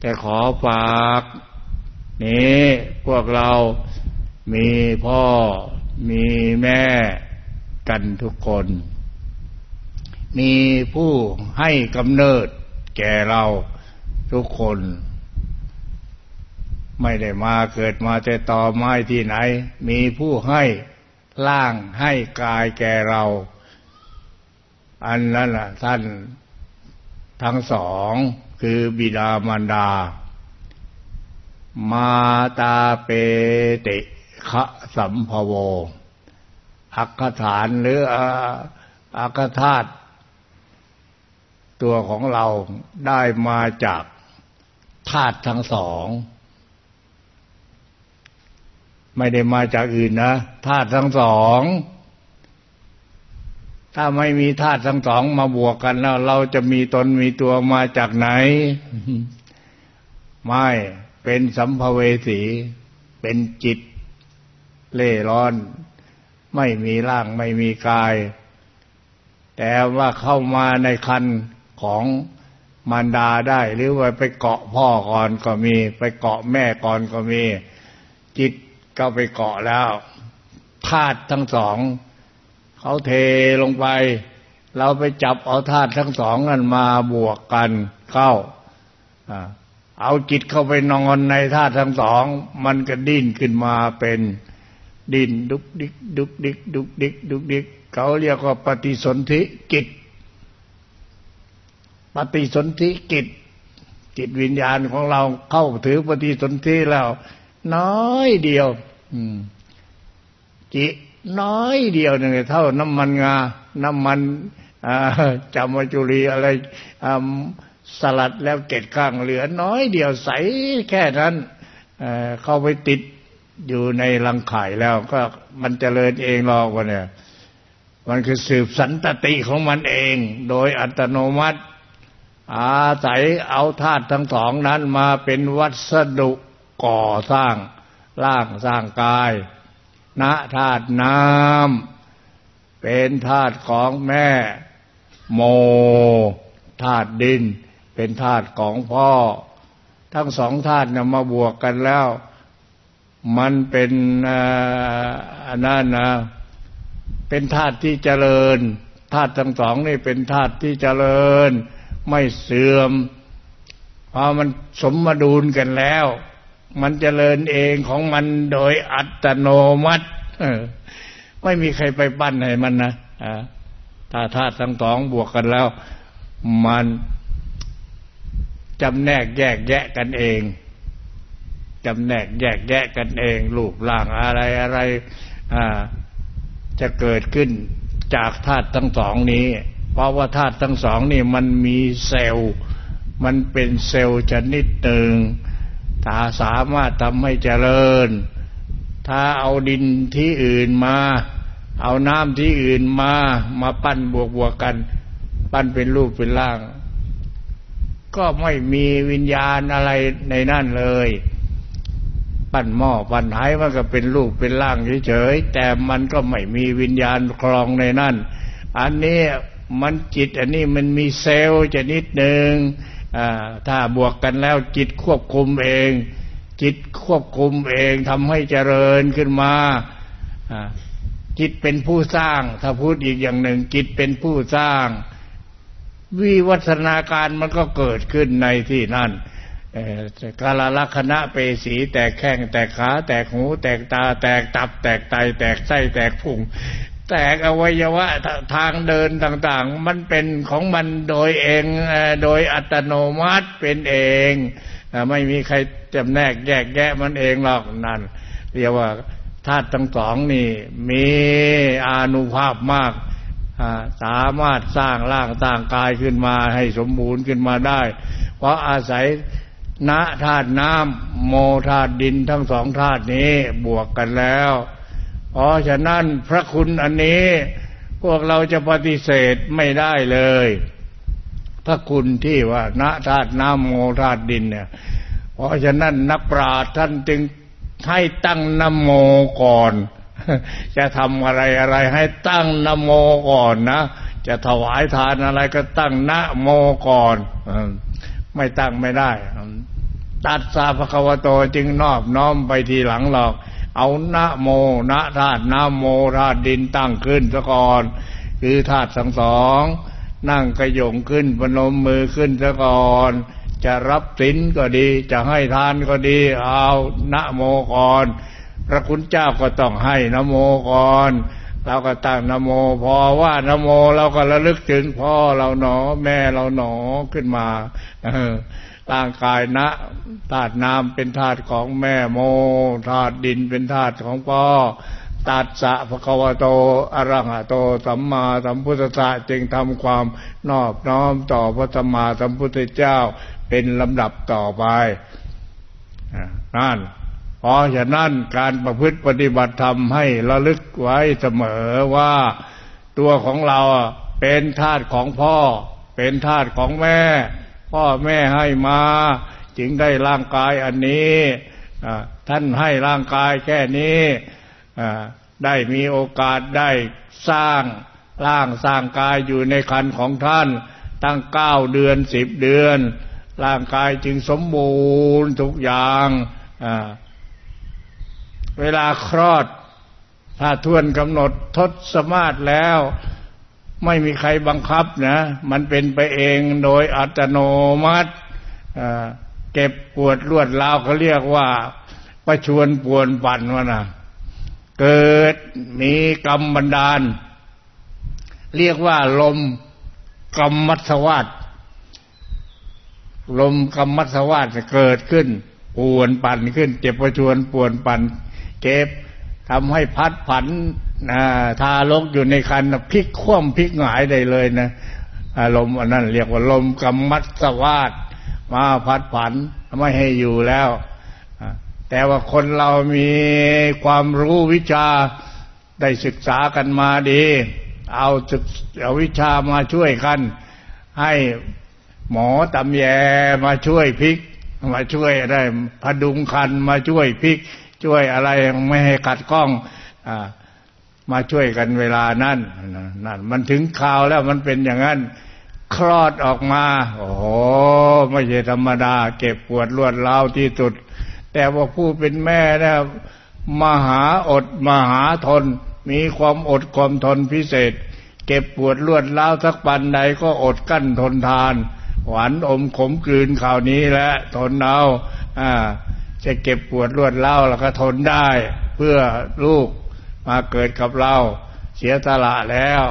แต่ขอฝากนี้พวกเรามีพ่อมีแม่กันทุกคน มีผู้ให้กำเนิดแก่เราทุกคน ไม่ได้มาเกิดมาแต่ต่อไม้ที่ไหน มีผู้ให้ร่างให้กายแก่เรา อันนั้นล่ะท่านทั้งสองคือบิดามารดา มาตาเปติคะสัมภโว อักขฐานหรืออักขธาตุ ตัวของเราได้มาจากธาตุทั้งสอง ไม่ได้มาจากอื่นนะธาตุทั้งสอง ถ้าไม่มีธาตุทั้งสองมาบวกกันแล้ว เราจะมีตนมีตัวมาจากไหน ไม่เป็นสัมภเวสี เป็นจิต เล่ร่อน ไม่มีร่างไม่มีกาย แต่ว่าเข้ามาในคัน ของมารดาได้ หรือว่าไปเกาะพ่อก่อนก็มี ไปเกาะแม่ก่อนก็มี จิตก็ไปเกาะแล้วธาตุทั้งสองเขาเทลงไป เราไปจับเอาธาตุทั้งสองนั้นมาบวกกันเข้าเอาจิตเข้าไปนอนในธาตุทั้งสอง มันก็ดิ้นขึ้นมาเป็นดินดุกดิกดุกดิกดุกดิกดุกดิกเขาเรียกว่าปฏิสนธิกิจ ปฏิสนธิกิจ จิตวิญญาณของเราเข้าถือปฏิสนธิแล้ว น้อยเดียวจิน้อยเดียวหนึ่งเท่าน้ำมันงา น้ำมันจามจุรีอะไรสลัดแล้วเกล็ดข้างเหลือ น้อยเดียวใสแค่นั้นเข้าไปติดอยู่ในรังไข่แล้ว ก็มันเจริญเองหรอกวะเนี่ย มันคือสืบสันตติของมันเอง โดยอัตโนมัติ อาศัยเอาธาตุทั้งสองนั้นมาเป็นวัสดุก่อสร้างร่างสร้างกายณธาตุน้ำเป็นธาตุของแม่ โมธาตุดิน เป็นธาตุของพ่อ ทั้งสองธาตุนำมาบวกกันแล้ว มันเป็นอันนั้นนะเป็นธาตุที่เจริญธาตุทั้งสองนี่เป็นธาตุที่เจริญ ไม่เสื่อมพอมันสมมาดูลกันแล้ว มันเจริญเองของมันโดยอัตโนมัติไม่มีใครไปปั้นให้มันนะถ้าธาตุทั้งสองบวกกันแล้ว มันจำแนกแยกแยะกันเองจำแนกแยกแยะกันเองรูปร่างอะไรอะไรจะเกิดขึ้นจากธาตุทั้งสองนี้ เพราะว่าธาตุทั้งสองนี่มันมีเซลล์ มันเป็นเซลล์ชนิดหนึ่งถ้าสามารถทำให้เจริญ ถ้าเอาดินที่อื่นมา เอาน้ำที่อื่นมา มาปั้นบวกบวกกัน ปั้นเป็นรูปเป็นร่าง ก็ไม่มีวิญญาณอะไรในนั่นเลย ปั้นหม้อปั้นไหมันก็เป็นรูปเป็นร่างเฉยๆแต่มันก็ไม่มีวิญญาณครองในนั่น อันนี้ มันจิตอันนี้มันมีเซลล์จะนิดหนึ่งถ้าบวกกันแล้วจิตควบคุมเอง จิตควบคุมเองทำให้เจริญขึ้นมาจิตเป็นผู้สร้าง ถ้าพูดอีกอย่างหนึ่ง จิตเป็นผู้สร้าง วิวัฒนาการมันก็เกิดขึ้นในที่นั่นกาลลักษณะเปสี แตกแข้งแตกขา แตกหู แตกตา แตกตับ แตกไต แตกไส้แตกพุง แตกอวัยวะทางเดินต่างๆ มันเป็นของมันโดยเองโดยอัตโนมัติเป็นเองไม่มีใครจำแนกแยกแยะมันเองหรอกนั่นเรียกว่าธาตุทั้งสองนี่ มีอนุภาพมากสามารถสร้างร่างสร้างกายขึ้นมาให้สมบูรณ์ขึ้นมาได้ เพราะอาศัยณธาตุน้ำโมธาตุดินทั้งสองธาตุนี้บวกกันแล้ว เพราะฉะนั้นพระคุณอันนี้ พวกเราจะปฏิเสธไม่ได้เลย พระคุณที่ว่าณธาตุน้ำโมธาตุดินเนี่ย เพราะฉะนั้นนักปราชญ์ท่านจึงให้ตั้งนโมก่อน จะทำอะไรอะไรให้ตั้งนโมก่อนนะ จะถวายทานอะไรก็ตั้งนะโมก่อน ไม่ตั้งไม่ได้ตัดสาภควโตจึงนอบน้อมไปทีหลังหรอก เอานะโมนะธาตุนะโมธาตุดินตั้งขึ้นซะก่อน คือธาตุทั้งสองนั่งกระยงขึ้นปนมมือขึ้นซะก่อน จะรับสินก็ดี จะให้ทานก็ดี เอานะโมก่อนพระคุณเจ้าก็ต้องให้นะโมก่อนเราก็ตั้งนโม พอว่านโมเราก็ระลึกถึงพ่อเราหนอ แม่เราหนอขึ้นมา ร่างกายนะธาตุน้ำเป็นธาตุของแม่โมธาตุดินเป็นธาตุของพ่อตัดสะภควโตอรหัโตสัมมาสัมพุทธะจึงทำความนอบน้อมต่อพระสัมมาสัมพุทธเจ้าเป็นลำดับต่อไปนั่นเพราะฉะนั้นการประพฤติปฏิบัติธรรมให้ระลึกไว้เสมอว่าตัวของเราเป็นธาตุของพ่อ เป็นธาตุของแม่ พ่อแม่ให้มาจึงได้ร่างกายอันนี้ท่านให้ร่างกายแค่นี้ได้มีโอกาสได้สร้างร่างสร้างกายอยู่ในคันของท่าน ตั้งเก้าเดือนสิบเดือน ร่างกายจึงสมบูรณ์ทุกอย่างเวลาคลอดถ้าทวนกำหนดทศมาศแล้ว ไม่มีใครบังคับนะ มันเป็นไปเองโดยอัตโนมัติเก็บปวดรวดราวเขาเรียกว่าประชวนปวนปั่นวะนะเกิดมีกรรมบันดาล เรียกว่าลมกรรมมัสวัตลมกรรมมัสวัตเกิดขึ้นปวนปั่นขึ้น เจ็บประชวนปวนปั่นเก็บทำให้พัดผัน ทารกอยู่ในคันพลิกคว่ำพลิกหงายได้เลยนะอารมณ์อันนั้นเรียกว่าลมกรรมัสวาดมาพัดผันไม่ให้อยู่แล้ว แต่ว่าคนเรามีความรู้วิชาได้ศึกษากันมาดี เอาศึกเอาวิชามาช่วยกัน ให้หมอตำแยมาช่วยพลิก มาช่วยได้พดุงคันมาช่วยพลิก ช่วยอะไรไม่ให้ขัดข้อง อ่า มาช่วยกันเวลานั้นนั่นมันถึงข่าวแล้วมันเป็นอย่างนั้น คลอดออกมา โอ้โหไม่ใช่ธรรมดา เก็บปวดรวดเล้าที่สุด แต่ว่าผู้เป็นแม่นะมหาอดมหาทน มีความอดความทนพิเศษ เก็บปวดรวดเล้าสักปันใดก็อดกั้นทนทาน หวานอมขมกลืนข่าวนี้และทนเอาอ่าจะเก็บปวดรวดเล่าแล้วก็ทนได้ เพื่อลูก มาเกิดกับเรา เสียสละแล้ว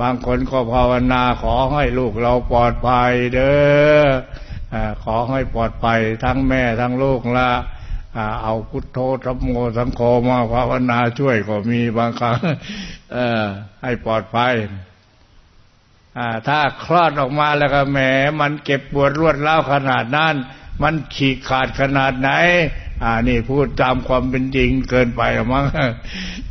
บางคนก็ภาวนาขอให้ลูกเราปลอดภัยเด้อขอให้ปลอดภัยทั้งแม่ทั้งลูกละเอาพุทโธธรรมโมสังโฆมาภาวนาช่วยก็มีบางครั้งให้ปลอดภัยถ้าคลอดออกมาแล้วก็แหม มันเก็บปวดรวดเล่าขนาดนั้น มันฉีกขาดขนาดไหน อ่านี่พูดตามความเป็นจริงเกินไปมั้ง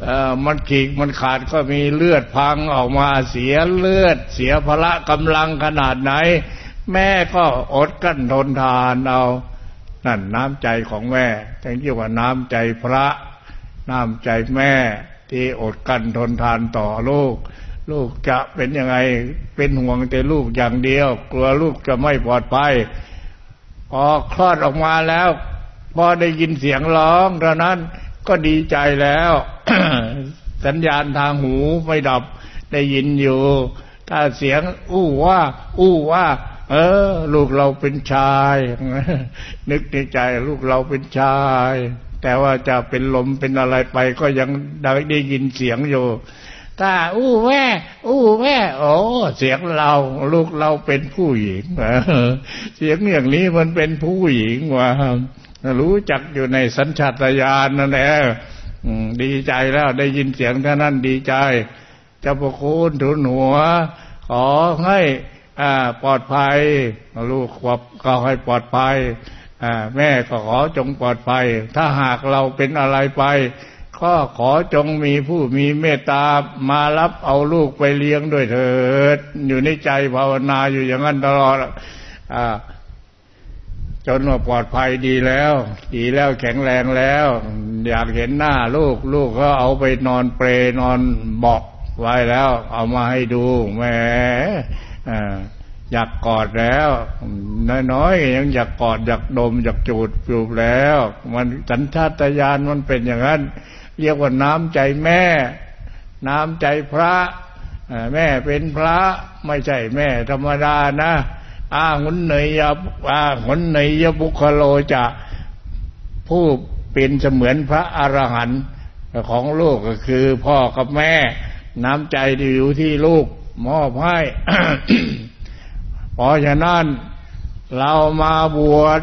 เออมันฉีกมันขาดก็มีเลือดพังออกมาเสียเลือด เสียพละกำลังขนาดไหน แม่ก็อดกั้นทนทานเอานั่นน้ำใจของแม่ทั้งที่ว่าน้ำใจพระ น้ำใจแม่ ที่อดกั้นทนทานต่อลูก ลูกจะเป็นยังไงเป็นห่วงแต่ลูกอย่างเดียว กลัวลูกจะไม่ปลอดภัยพอคลอดออกมาแล้ว พอได้ยินเสียงร้องเท่านั้นก็ดีใจแล้ว สัญญาณทางหูไม่ดับได้ยินอยู่ ถ้าเสียง อู้ว่า อู้ว่า เออ ลูกเราเป็นชาย นึกในใจ ลูกเราเป็นชาย แต่ว่าจะเป็นลมเป็นอะไรไปก็ยังได้ยินเสียงอยู่ถ้าอู้แม่อู้แม่โอ้เสียงเรา ลูกเราเป็นผู้หญิงเสียงอย่างนี้มันเป็นผู้หญิงว่ะ รู้จักอยู่ในสัญชาตญาณนั่นแหละดีใจแล้วได้ยินเสียงท่านั้นดีใจเจ้าพระคุณถุนหัว ขอให้ปลอดภัย ลูกขวบก็ให้ปลอดภัยแม่ก็ขอจงปลอดภัย ถ้าหากเราเป็นอะไรไปก็ขอจงมีผู้มีเมตตามารับเอาลูกไปเลี้ยงด้วยเถิด อยู่ในใจภาวนาอยู่อย่างนั้นตลอดอ่า จนว่าปลอดภัยดีแล้ว ดีแล้วแข็งแรงแล้ว อยากเห็นหน้าลูก ลูกก็เอาไปนอนเปรนอนเบาะไว้แล้ว เอามาให้ดูแหมอยากกอดแล้ว น้อยๆยังอยากกอด อยากดม อยากจูดจูบแล้ว มันสัญชาตญาณมันเป็นอย่างนั้น เรียกว่าน้ำใจแม่ น้ำใจพระแม่เป็นพระไม่ใช่แม่ธรรมดานะ อาหุนเนยยอาหุนเนยยบุคโลจะผู้เป็นเสมือนพระอรหันต์ของลูกก็คือพ่อกับแม่ น้ำใจที่อยู่ที่ลูกมอบให้เพราะฉะนั้นเรามาบวช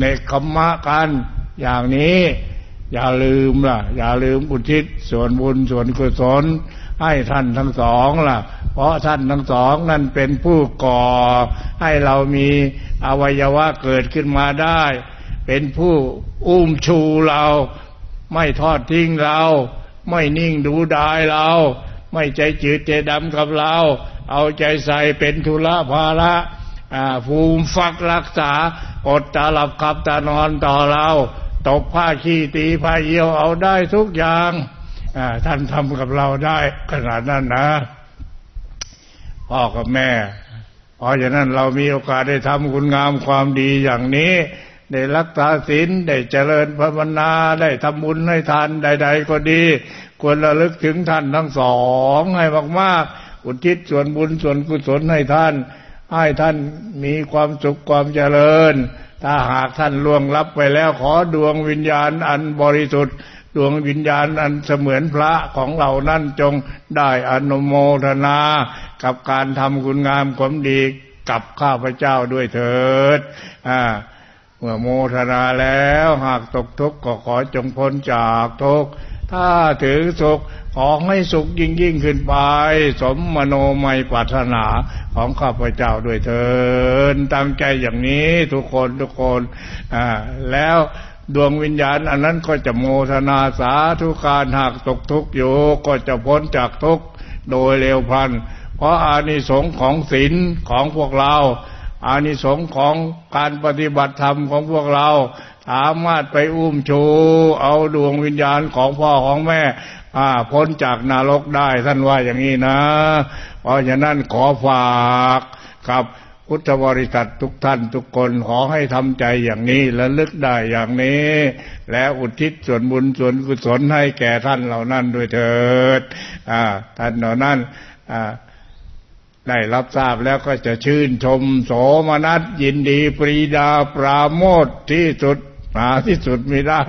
ในคำมะกันอย่างนี้ อย่าลืมล่ะ อย่าลืมอุทิศส่วนบุญส่วนกุศล ให้ท่านทั้งสองล่ะ เพราะท่านทั้งสองนั่นเป็นผู้ก่อ ให้เรามีอวัยวะเกิดขึ้นมาได้ เป็นผู้อุ้มชูเรา ไม่ทอดทิ้งเรา ไม่นิ่งดูดายเรา ไม่ใจจืดใจดำกับเรา เอาใจใส่เป็นทุละภาระภูมิฟักรักษาอดตาหลับขับตานอนต่อเรา ตบผ้าขี้ตีผ้าเยี่ยวเอาได้ทุกอย่าง ท่านทำกับเราได้ขนาดนั้นนะพ่อกับแม่เพราะฉะนั้นเรามีโอกาสได้ทำคุณงามความดีอย่างนี้ ได้รักษาศีลได้เจริญภาวนาได้ทำบุญให้ทานใด ๆ ก็ดี ควรระลึกถึงท่านทั้งสองให้มากๆอุทิศส่วนบุญส่วนกุศลให้ท่าน ให้ท่านมีความสุขความเจริญ ถ้าหากท่านล่วงลับไปแล้วขอดวงวิญญาณอันบริสุทธิ์ ดวงวิญญาณอันเสมือนพระของเรานั่นจงได้อนุโมทนา กับการทำคุณงามความดีกับข้าพเจ้าด้วยเถิด อ่าเมื่อโมทนาแล้วหากตกทุกข์ก็ขอจงพ้นจากทุกข์ถ้าถึงสุขขอให้สุขยิ่งยิ่งขึ้นไป สมมโนมัยปรารถนาของข้าพเจ้าด้วยเถิดตั้งใจอย่างนี้ทุกคนทุกคนอ่าแล้ว ดวงวิญญาณ อันนั้นก็จะโมทนาสาธุการหากตกทุกข์อยู่ก็จะพ้นจากทุกข์โดยเร็วพัน เพราะอานิสงส์ของศีลของพวกเรา อานิสงส์ของการปฏิบัติธรรมของพวกเราสามารถไปอุ้มชูเอาดวงวิญญาณของพ่อของแม่พ้นจากนรกได้ท่านว่าอย่างนี้นะ เพราะฉะนั้นขอฝากกับ พุทธบริษัททุกท่านทุกคนขอให้ทำใจอย่างนี้และลึกได้อย่างนี้ และอุทิศส่วนบุญส่วนกุศลให้แก่ท่านเหล่านั้นด้วยเถิดท่านเหล่านั้นได้รับทราบแล้วก็จะชื่นชมโสมนัสยินดีปรีดาปราโมทที่สุดหาที่สุดไม่ได้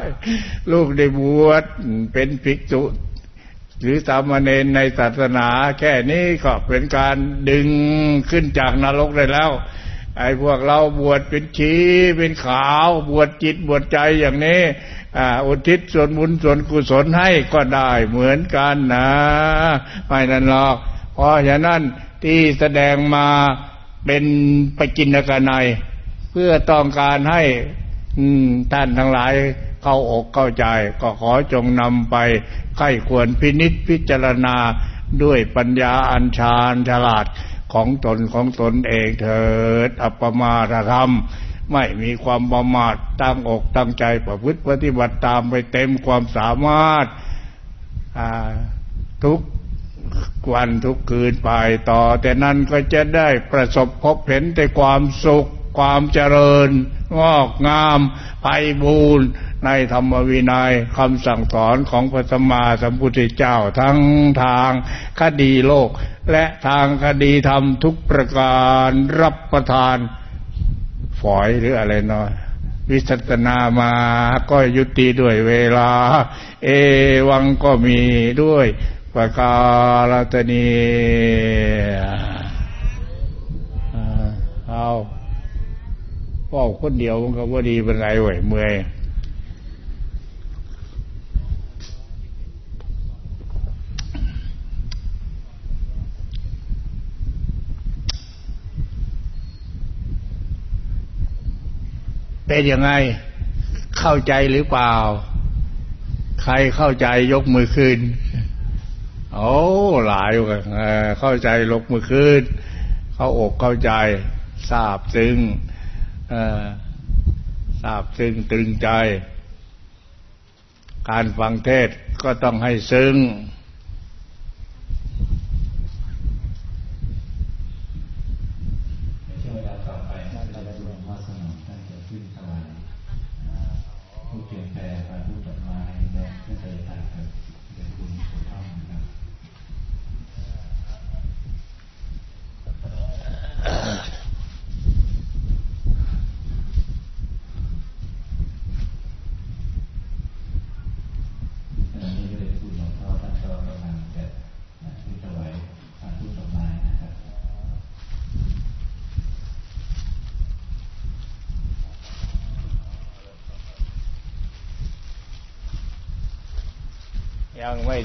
ลูกได้บวชเป็นภิกษุ หรือสามเณรในศาสนา แค่นี้ก็เป็นการดึงขึ้นจากนรกได้แล้ว ไอ้พวกเราบวชเป็นชีเป็นขาว บวชจิตบวชใจอย่างนี้อุทิศส่วนบุญส่วนกุศลให้ก็ได้เหมือนกันนะไม่นั่นหรอกเพราะฉะนั้นที่แสดงมาเป็นปกินกนัยเพื่อต้องการให้ท่านทั้งหลาย เข้าอกเข้าใจ ก็ขอจงนำไปไข้ควรพินิษพิจารณาด้วยปัญญาอัญชาญฉลาดของตนของตนเองเถิด อัปมาทธรรม ไม่มีความประมาทตั้งอกตั้งใจประพฤติปฏิบัติตามไปเต็มความสามารถทุกวันทุกคืนไปต่อ แต่นั้นก็จะได้ประสบพบเห็นแต่ความสุขความเจริญ งอกงามไพบูรณ์ ในธรรมวินัยคำสั่งสอนของพระสัมมาสัมพุทธเจ้าทั้งทางคดีโลก และทางคดีธรรมทุกประการรับประทานฝอยหรืออะไรเนาะวิสัตนามาก็ยุติด้วยเวลา เอวังก็มีด้วยประกาศนีเอาว่าคนเดียวมันก็ว่าดีเป็นไรเว้ยเมื่อย เป็นยังไงเข้าใจหรือเปล่า ใครเข้าใจยกมือขึ้นโอ้หลายกันเข้าใจลกมือขึ้นเข้าอกเข้าใจทราบซึ้งทราบซึ้งตึงใจ การฟังเทศก็ต้องให้ซึ้ง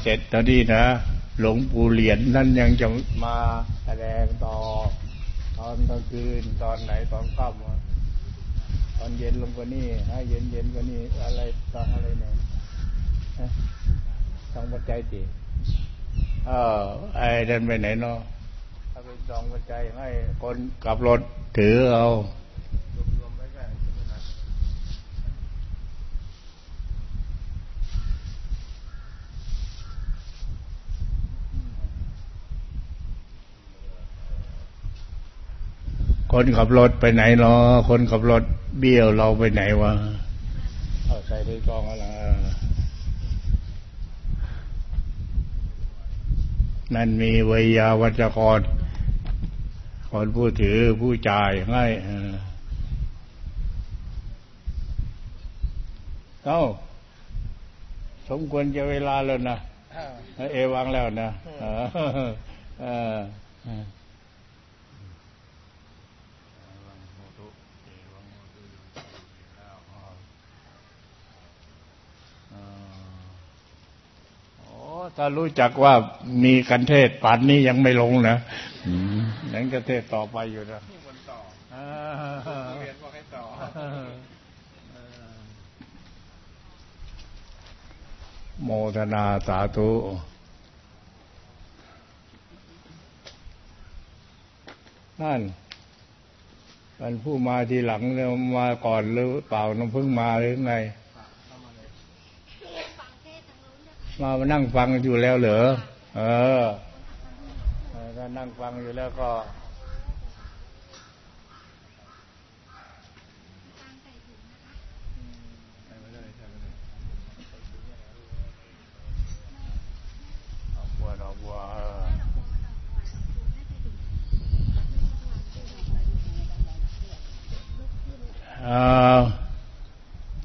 เสร็จตอนนี้นะ หลวงปู่เหรียญนั่นยังจะมาแสดงต่อ ตอนกลางคืนตอนไหนตอนค่ำตอนเย็นลงกว่านี้ให้เย็นเย็นกว่านี้อะไรตอนอะไรเนี่ยต้องปัจจัยจีเออไอ้เดินไปไหนเนาะถ้าเป็นสองปัจจัยให้คนขับรถถือเอา คนขับรถไปไหนเนาะคนขับรถเบี้ยวเราไปไหนวะเอาใส่ในกองอะไรนั่นมีวิยาวัจกรคนผู้ถือผู้จ่ายให้เอ้าสมควรจะเวลาแล้วนะ เอวังแล้วนะเออ ถ้ารู้จักว่ามีกันเทศป่านนี้ยังไม่ลงนะยังกันเทศต่อไปอยู่นะเรียนบอกให้ต่อโมทนาสาธุนั่นมันผู้มาทีหลังเนี่ยมาก่อนหรือเปล่าน้องเพิ่งมาหรือไง มามานั่งฟังอยู่แล้วเหรอเออถ้านั่งฟังอยู่แล้วก็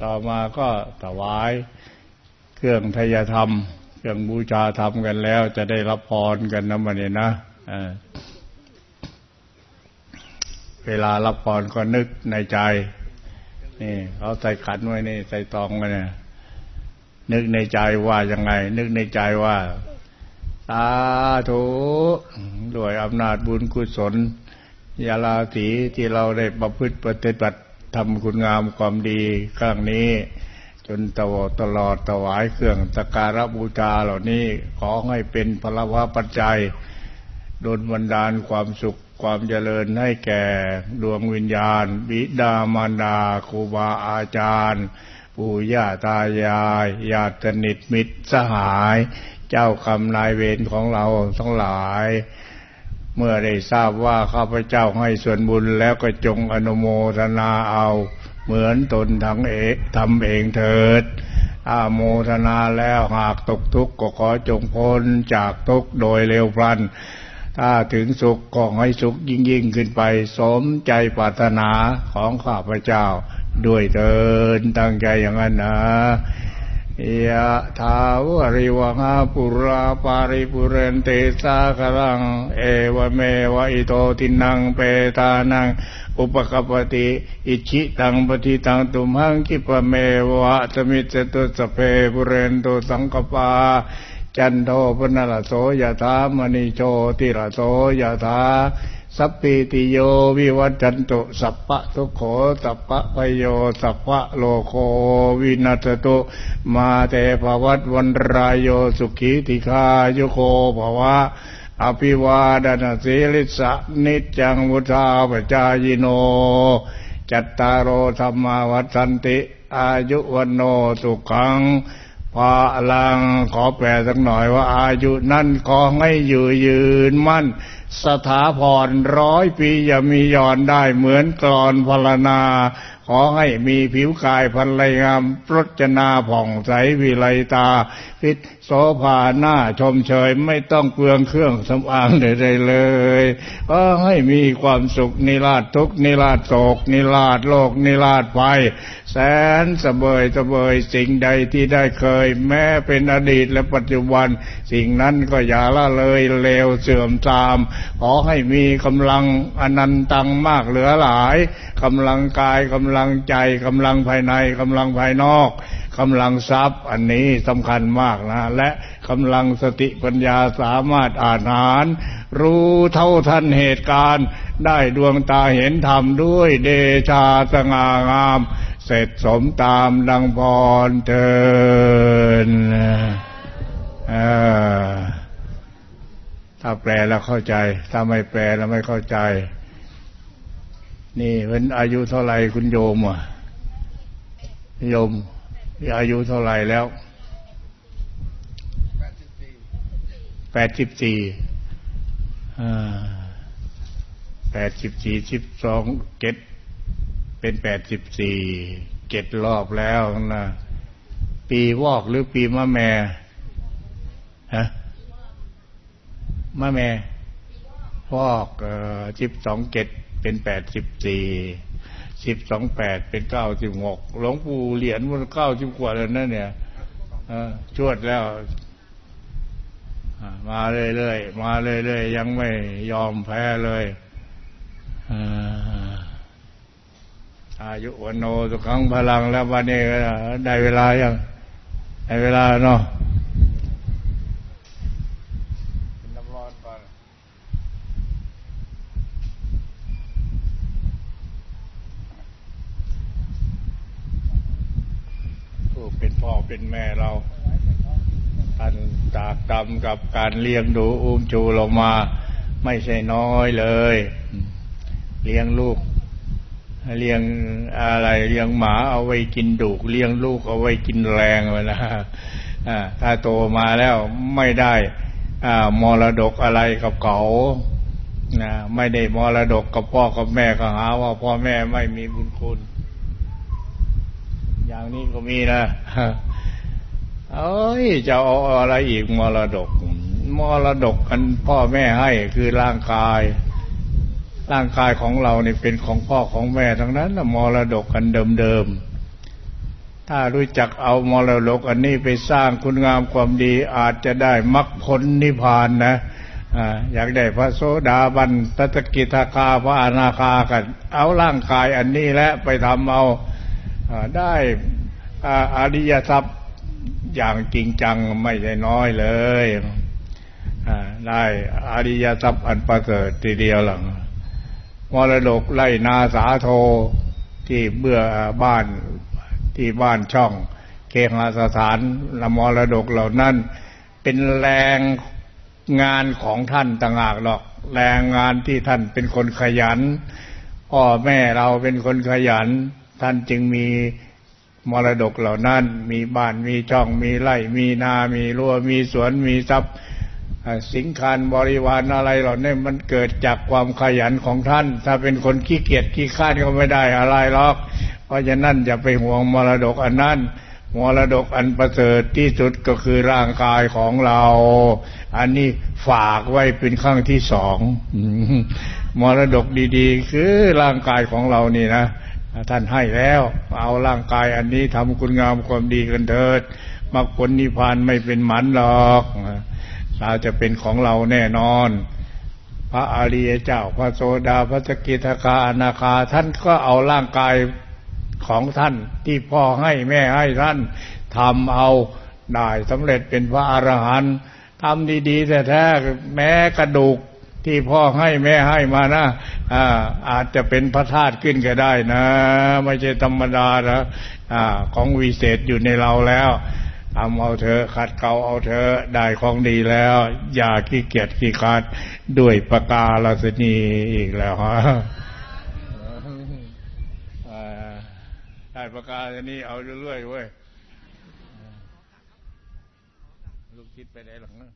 ต่อมาก็ถวาย เครื่องทยธรรม เครื่องบูชาธรรมกันแล้ว จะได้รับพรกันนะมันนี่นะเวลารับพรก็นึกในใจ นี่เขาใส่ขันไว้นี่ ใส่ตองไว้เนี่ยนึกในใจว่ายังไง นึกในใจว่าสาธุด้วยอำนาจบุญกุศลยาลาสีที่เราได้ประพฤติปฏิบัติทำคุณงามความดีครั้งนี้ จนตลอดตลอดถวายเครื่องตะการบูชาเหล่านี้ขอให้เป็นพลวะปัจจัยโดนบันดาลความสุขความเจริญให้แก่ดวงวิญญาณ บิดามารดาครูบาอาจารย์ ปู่ย่าตายายญาติสนิทมิตรสหาย เจ้าคำนายเวรของเราทั้งหลาย เมื่อได้ทราบว่าข้าพเจ้าให้ส่วนบุญแล้วก็จงอนุโมทนาเอา เหมือนตนทั้งเอกทำเองเถิดอาโมทนาแล้วหากตกทุกข์ก็ขอจงพ้นจากทุกข์โดยเร็วพลัน ถ้าถึงสุขก็ให้สุขยิ่งยิ่งขึ้นไป สมใจปรารถนาของข้าพเจ้า ด้วยเดินตั้งใจอย่างนั้นนะยะถา วาริวะหา ปูราปะริปูเรนติ สาคะรัง เอวะเมวะอิโตทินนังเปตานัง อุปะกัปปะติอิจฉิตังปัตถิตังตุมหัง ขิปปะเมวะ สะมิชฌะตุ สัพเพปูเรนตุสังกัปปาจันโทปัณณะระโส ยะถา มะณิ โชติระโส ยะถาสัพพีติโยวิวัชชันตุสัพพะทุกโขสัพพะพโยสัพพะโลโควินัสตุ มาเตภวัตวันรายโยสุขีติคายุโคภวะ อภิวาดนาสิลิสะนิจังวุธาปจายโน จัตตารโอธรรมาวัชันติ อายุวันโนสุขังพาลังขอแปลสักหน่อยว่าอายุนั่นขอให้อยู่ยืนมั่น สถาพรร้อยปีอย่ามีย่อนได้เหมือนกรอนพรณนา ขอให้มีผิวกายพันไลงามปรจนาผ่องใสวิไลตา พิษโสภาหน้าชมเชยไม่ต้องเปลืองเครื่องสำอางใดๆเลยก็ให้มีความสุขนิราชทุกนิราชโศกนิราชโลกนิราชภัย แสนสเบยสเบยสิ่งใดที่ได้เคย แม้เป็นอดีตและปัจจุบัน สิ่งนั้นก็อย่าละเลยเลวเสื่อมตาม ขอให้มีกำลังอนันตังมากเหลือหลายกำลังกายกำลังใจกำลังภายในกำลังภายนอกกำลังทรัพย์อันนี้สำคัญมากนะ และกำลังสติปัญญาสามารถอ่านหารรู้เท่าทันเหตุการณ์ ได้ดวงตาเห็นธรรมด้วยเดชาสง่างาม เสร็จสมตามดังพรเทินถ้าแปลแล้วเข้าใจ ถ้าไม่แปลแล้วไม่เข้าใจ นี่เป็นอายุเท่าไหร่คุณโยมอะโยมอายุเท่าไหร่แล้วแปดสิบสี่แปดสิบสี่สิบสองเกต เป็นแปดสิบสี่เกตรอบแล้วนะปีวอกหรือปีมะแม่ฮะมะแม่วอกสิบสองเกตเป็นแปดสิบสี่สิบสองแปดเป็นเก้าสิบหกหลวงปู่เหรียญมันเก้าสิบกว่าแล้วนั่นเนี่ยชวดแล้วมาเรื่อยๆมาเรื่อยๆยังไม่ยอมแพ้เลย อายุวันโนสุขังพลังแล้ววันนี้ได้เวลายังได้เวลาเนาะเป็นแม่เราท่านจากกรรมกับการเลี้ยงดูอุ้มชูเรามา ไม่ใช่น้อยเลย เลี้ยงลูก เลี้ยงอะไรเลี้ยงหมาเอาไว้กินดุเลี้ยงลูกเอาไว้กินแรงเวลาถ้าโตมาแล้วไม่ได้มรดกอะไรกับเขาไม่ได้มรดกกับพ่อกับแม่ก็หาว่าพ่อแม่ไม่มีบุญคุณ อย่างนี้ก็มีนะเอ้ยจะเอาอะไรอีกมรดก มรดกอันพ่อแม่ให้คือร่างกาย ร่างกายของเราเนี่เป็นของพ่อของแม่ทั้งนั้นมรดกอันเดิมๆ ถ้ารู้จักเอามรดกอันนี้ไปสร้างคุณงามความดีอาจจะได้มรรคผลนิพพานนะอยากได้พระโสดาบันตตกิทาคาพระอนาคากัน เอาร่างกายอันนี้และไปทำเอาได้อริยทรัพย์อย่างจริงจังไม่ใช่น้อยเลยได้อริยทรัพย์อันประเสริฐทีเดียวหลัง มรดกไล่นาสาโทที่เบื่อบ้านที่บ้านช่องเคหสถานละมรดกเหล่านั้น เป็นแรงงานของท่านต่างหากหรอกแรงงานที่ท่านเป็นคนขยันพ่อแม่เราเป็นคนขยัน ท่านจึงมีมรดกเหล่านั้น มีบ้านมีช่องมีไร่มีนา มีรั้วมีสวนมีทรัพย์ สิงคานบริวารอะไรเหล่านี้มันเกิดจากความขยันของท่าน ถ้าเป็นคนขี้เกียจขี้ข้านก็ไม่ได้อะไรหรอก เพราะฉะนั้นอย่าไปห่วงมรดกอันนั้นมรดกอันประเสริฐที่สุดก็คือร่างกายของเรา อันนี้ฝากไว้เป็นครั้งที่สองมรดกดีๆ คือร่างกายของเรานี่นะท่านให้แล้ว เอาร่างกายอันนี้ทำคุณงามความดีกันเถิดมรรคผลนิพพานไม่เป็นหมันหรอก เราจะเป็นของเราแน่นอน พระอริยเจ้า พระโสดาพระสกิทาคาอนาคา ท่านก็เอาร่างกายของท่านที่พ่อให้แม่ให้ท่านทำเอาได้สำเร็จเป็นพระอรหันต์ทำดีๆแต่แท้แม้กระดูกที่พ่อให้แม่ให้มานะอ่าอาจจะเป็นพระธาตุขึ้นก็ได้นะ ไม่ใช่ธรรมดานะอาของวิเศษอยู่ในเราแล้ว ทำเอาเธอขัดเกลาเอาเธอได้ของดีแล้ว อย่าขี้เกียจขี้คาดด้วยประกาลศสนีอีกแล้วฮะได้ประกาศสนีเอาเรื่อยๆเว้ยลูกคิดไปได้หรอกนะ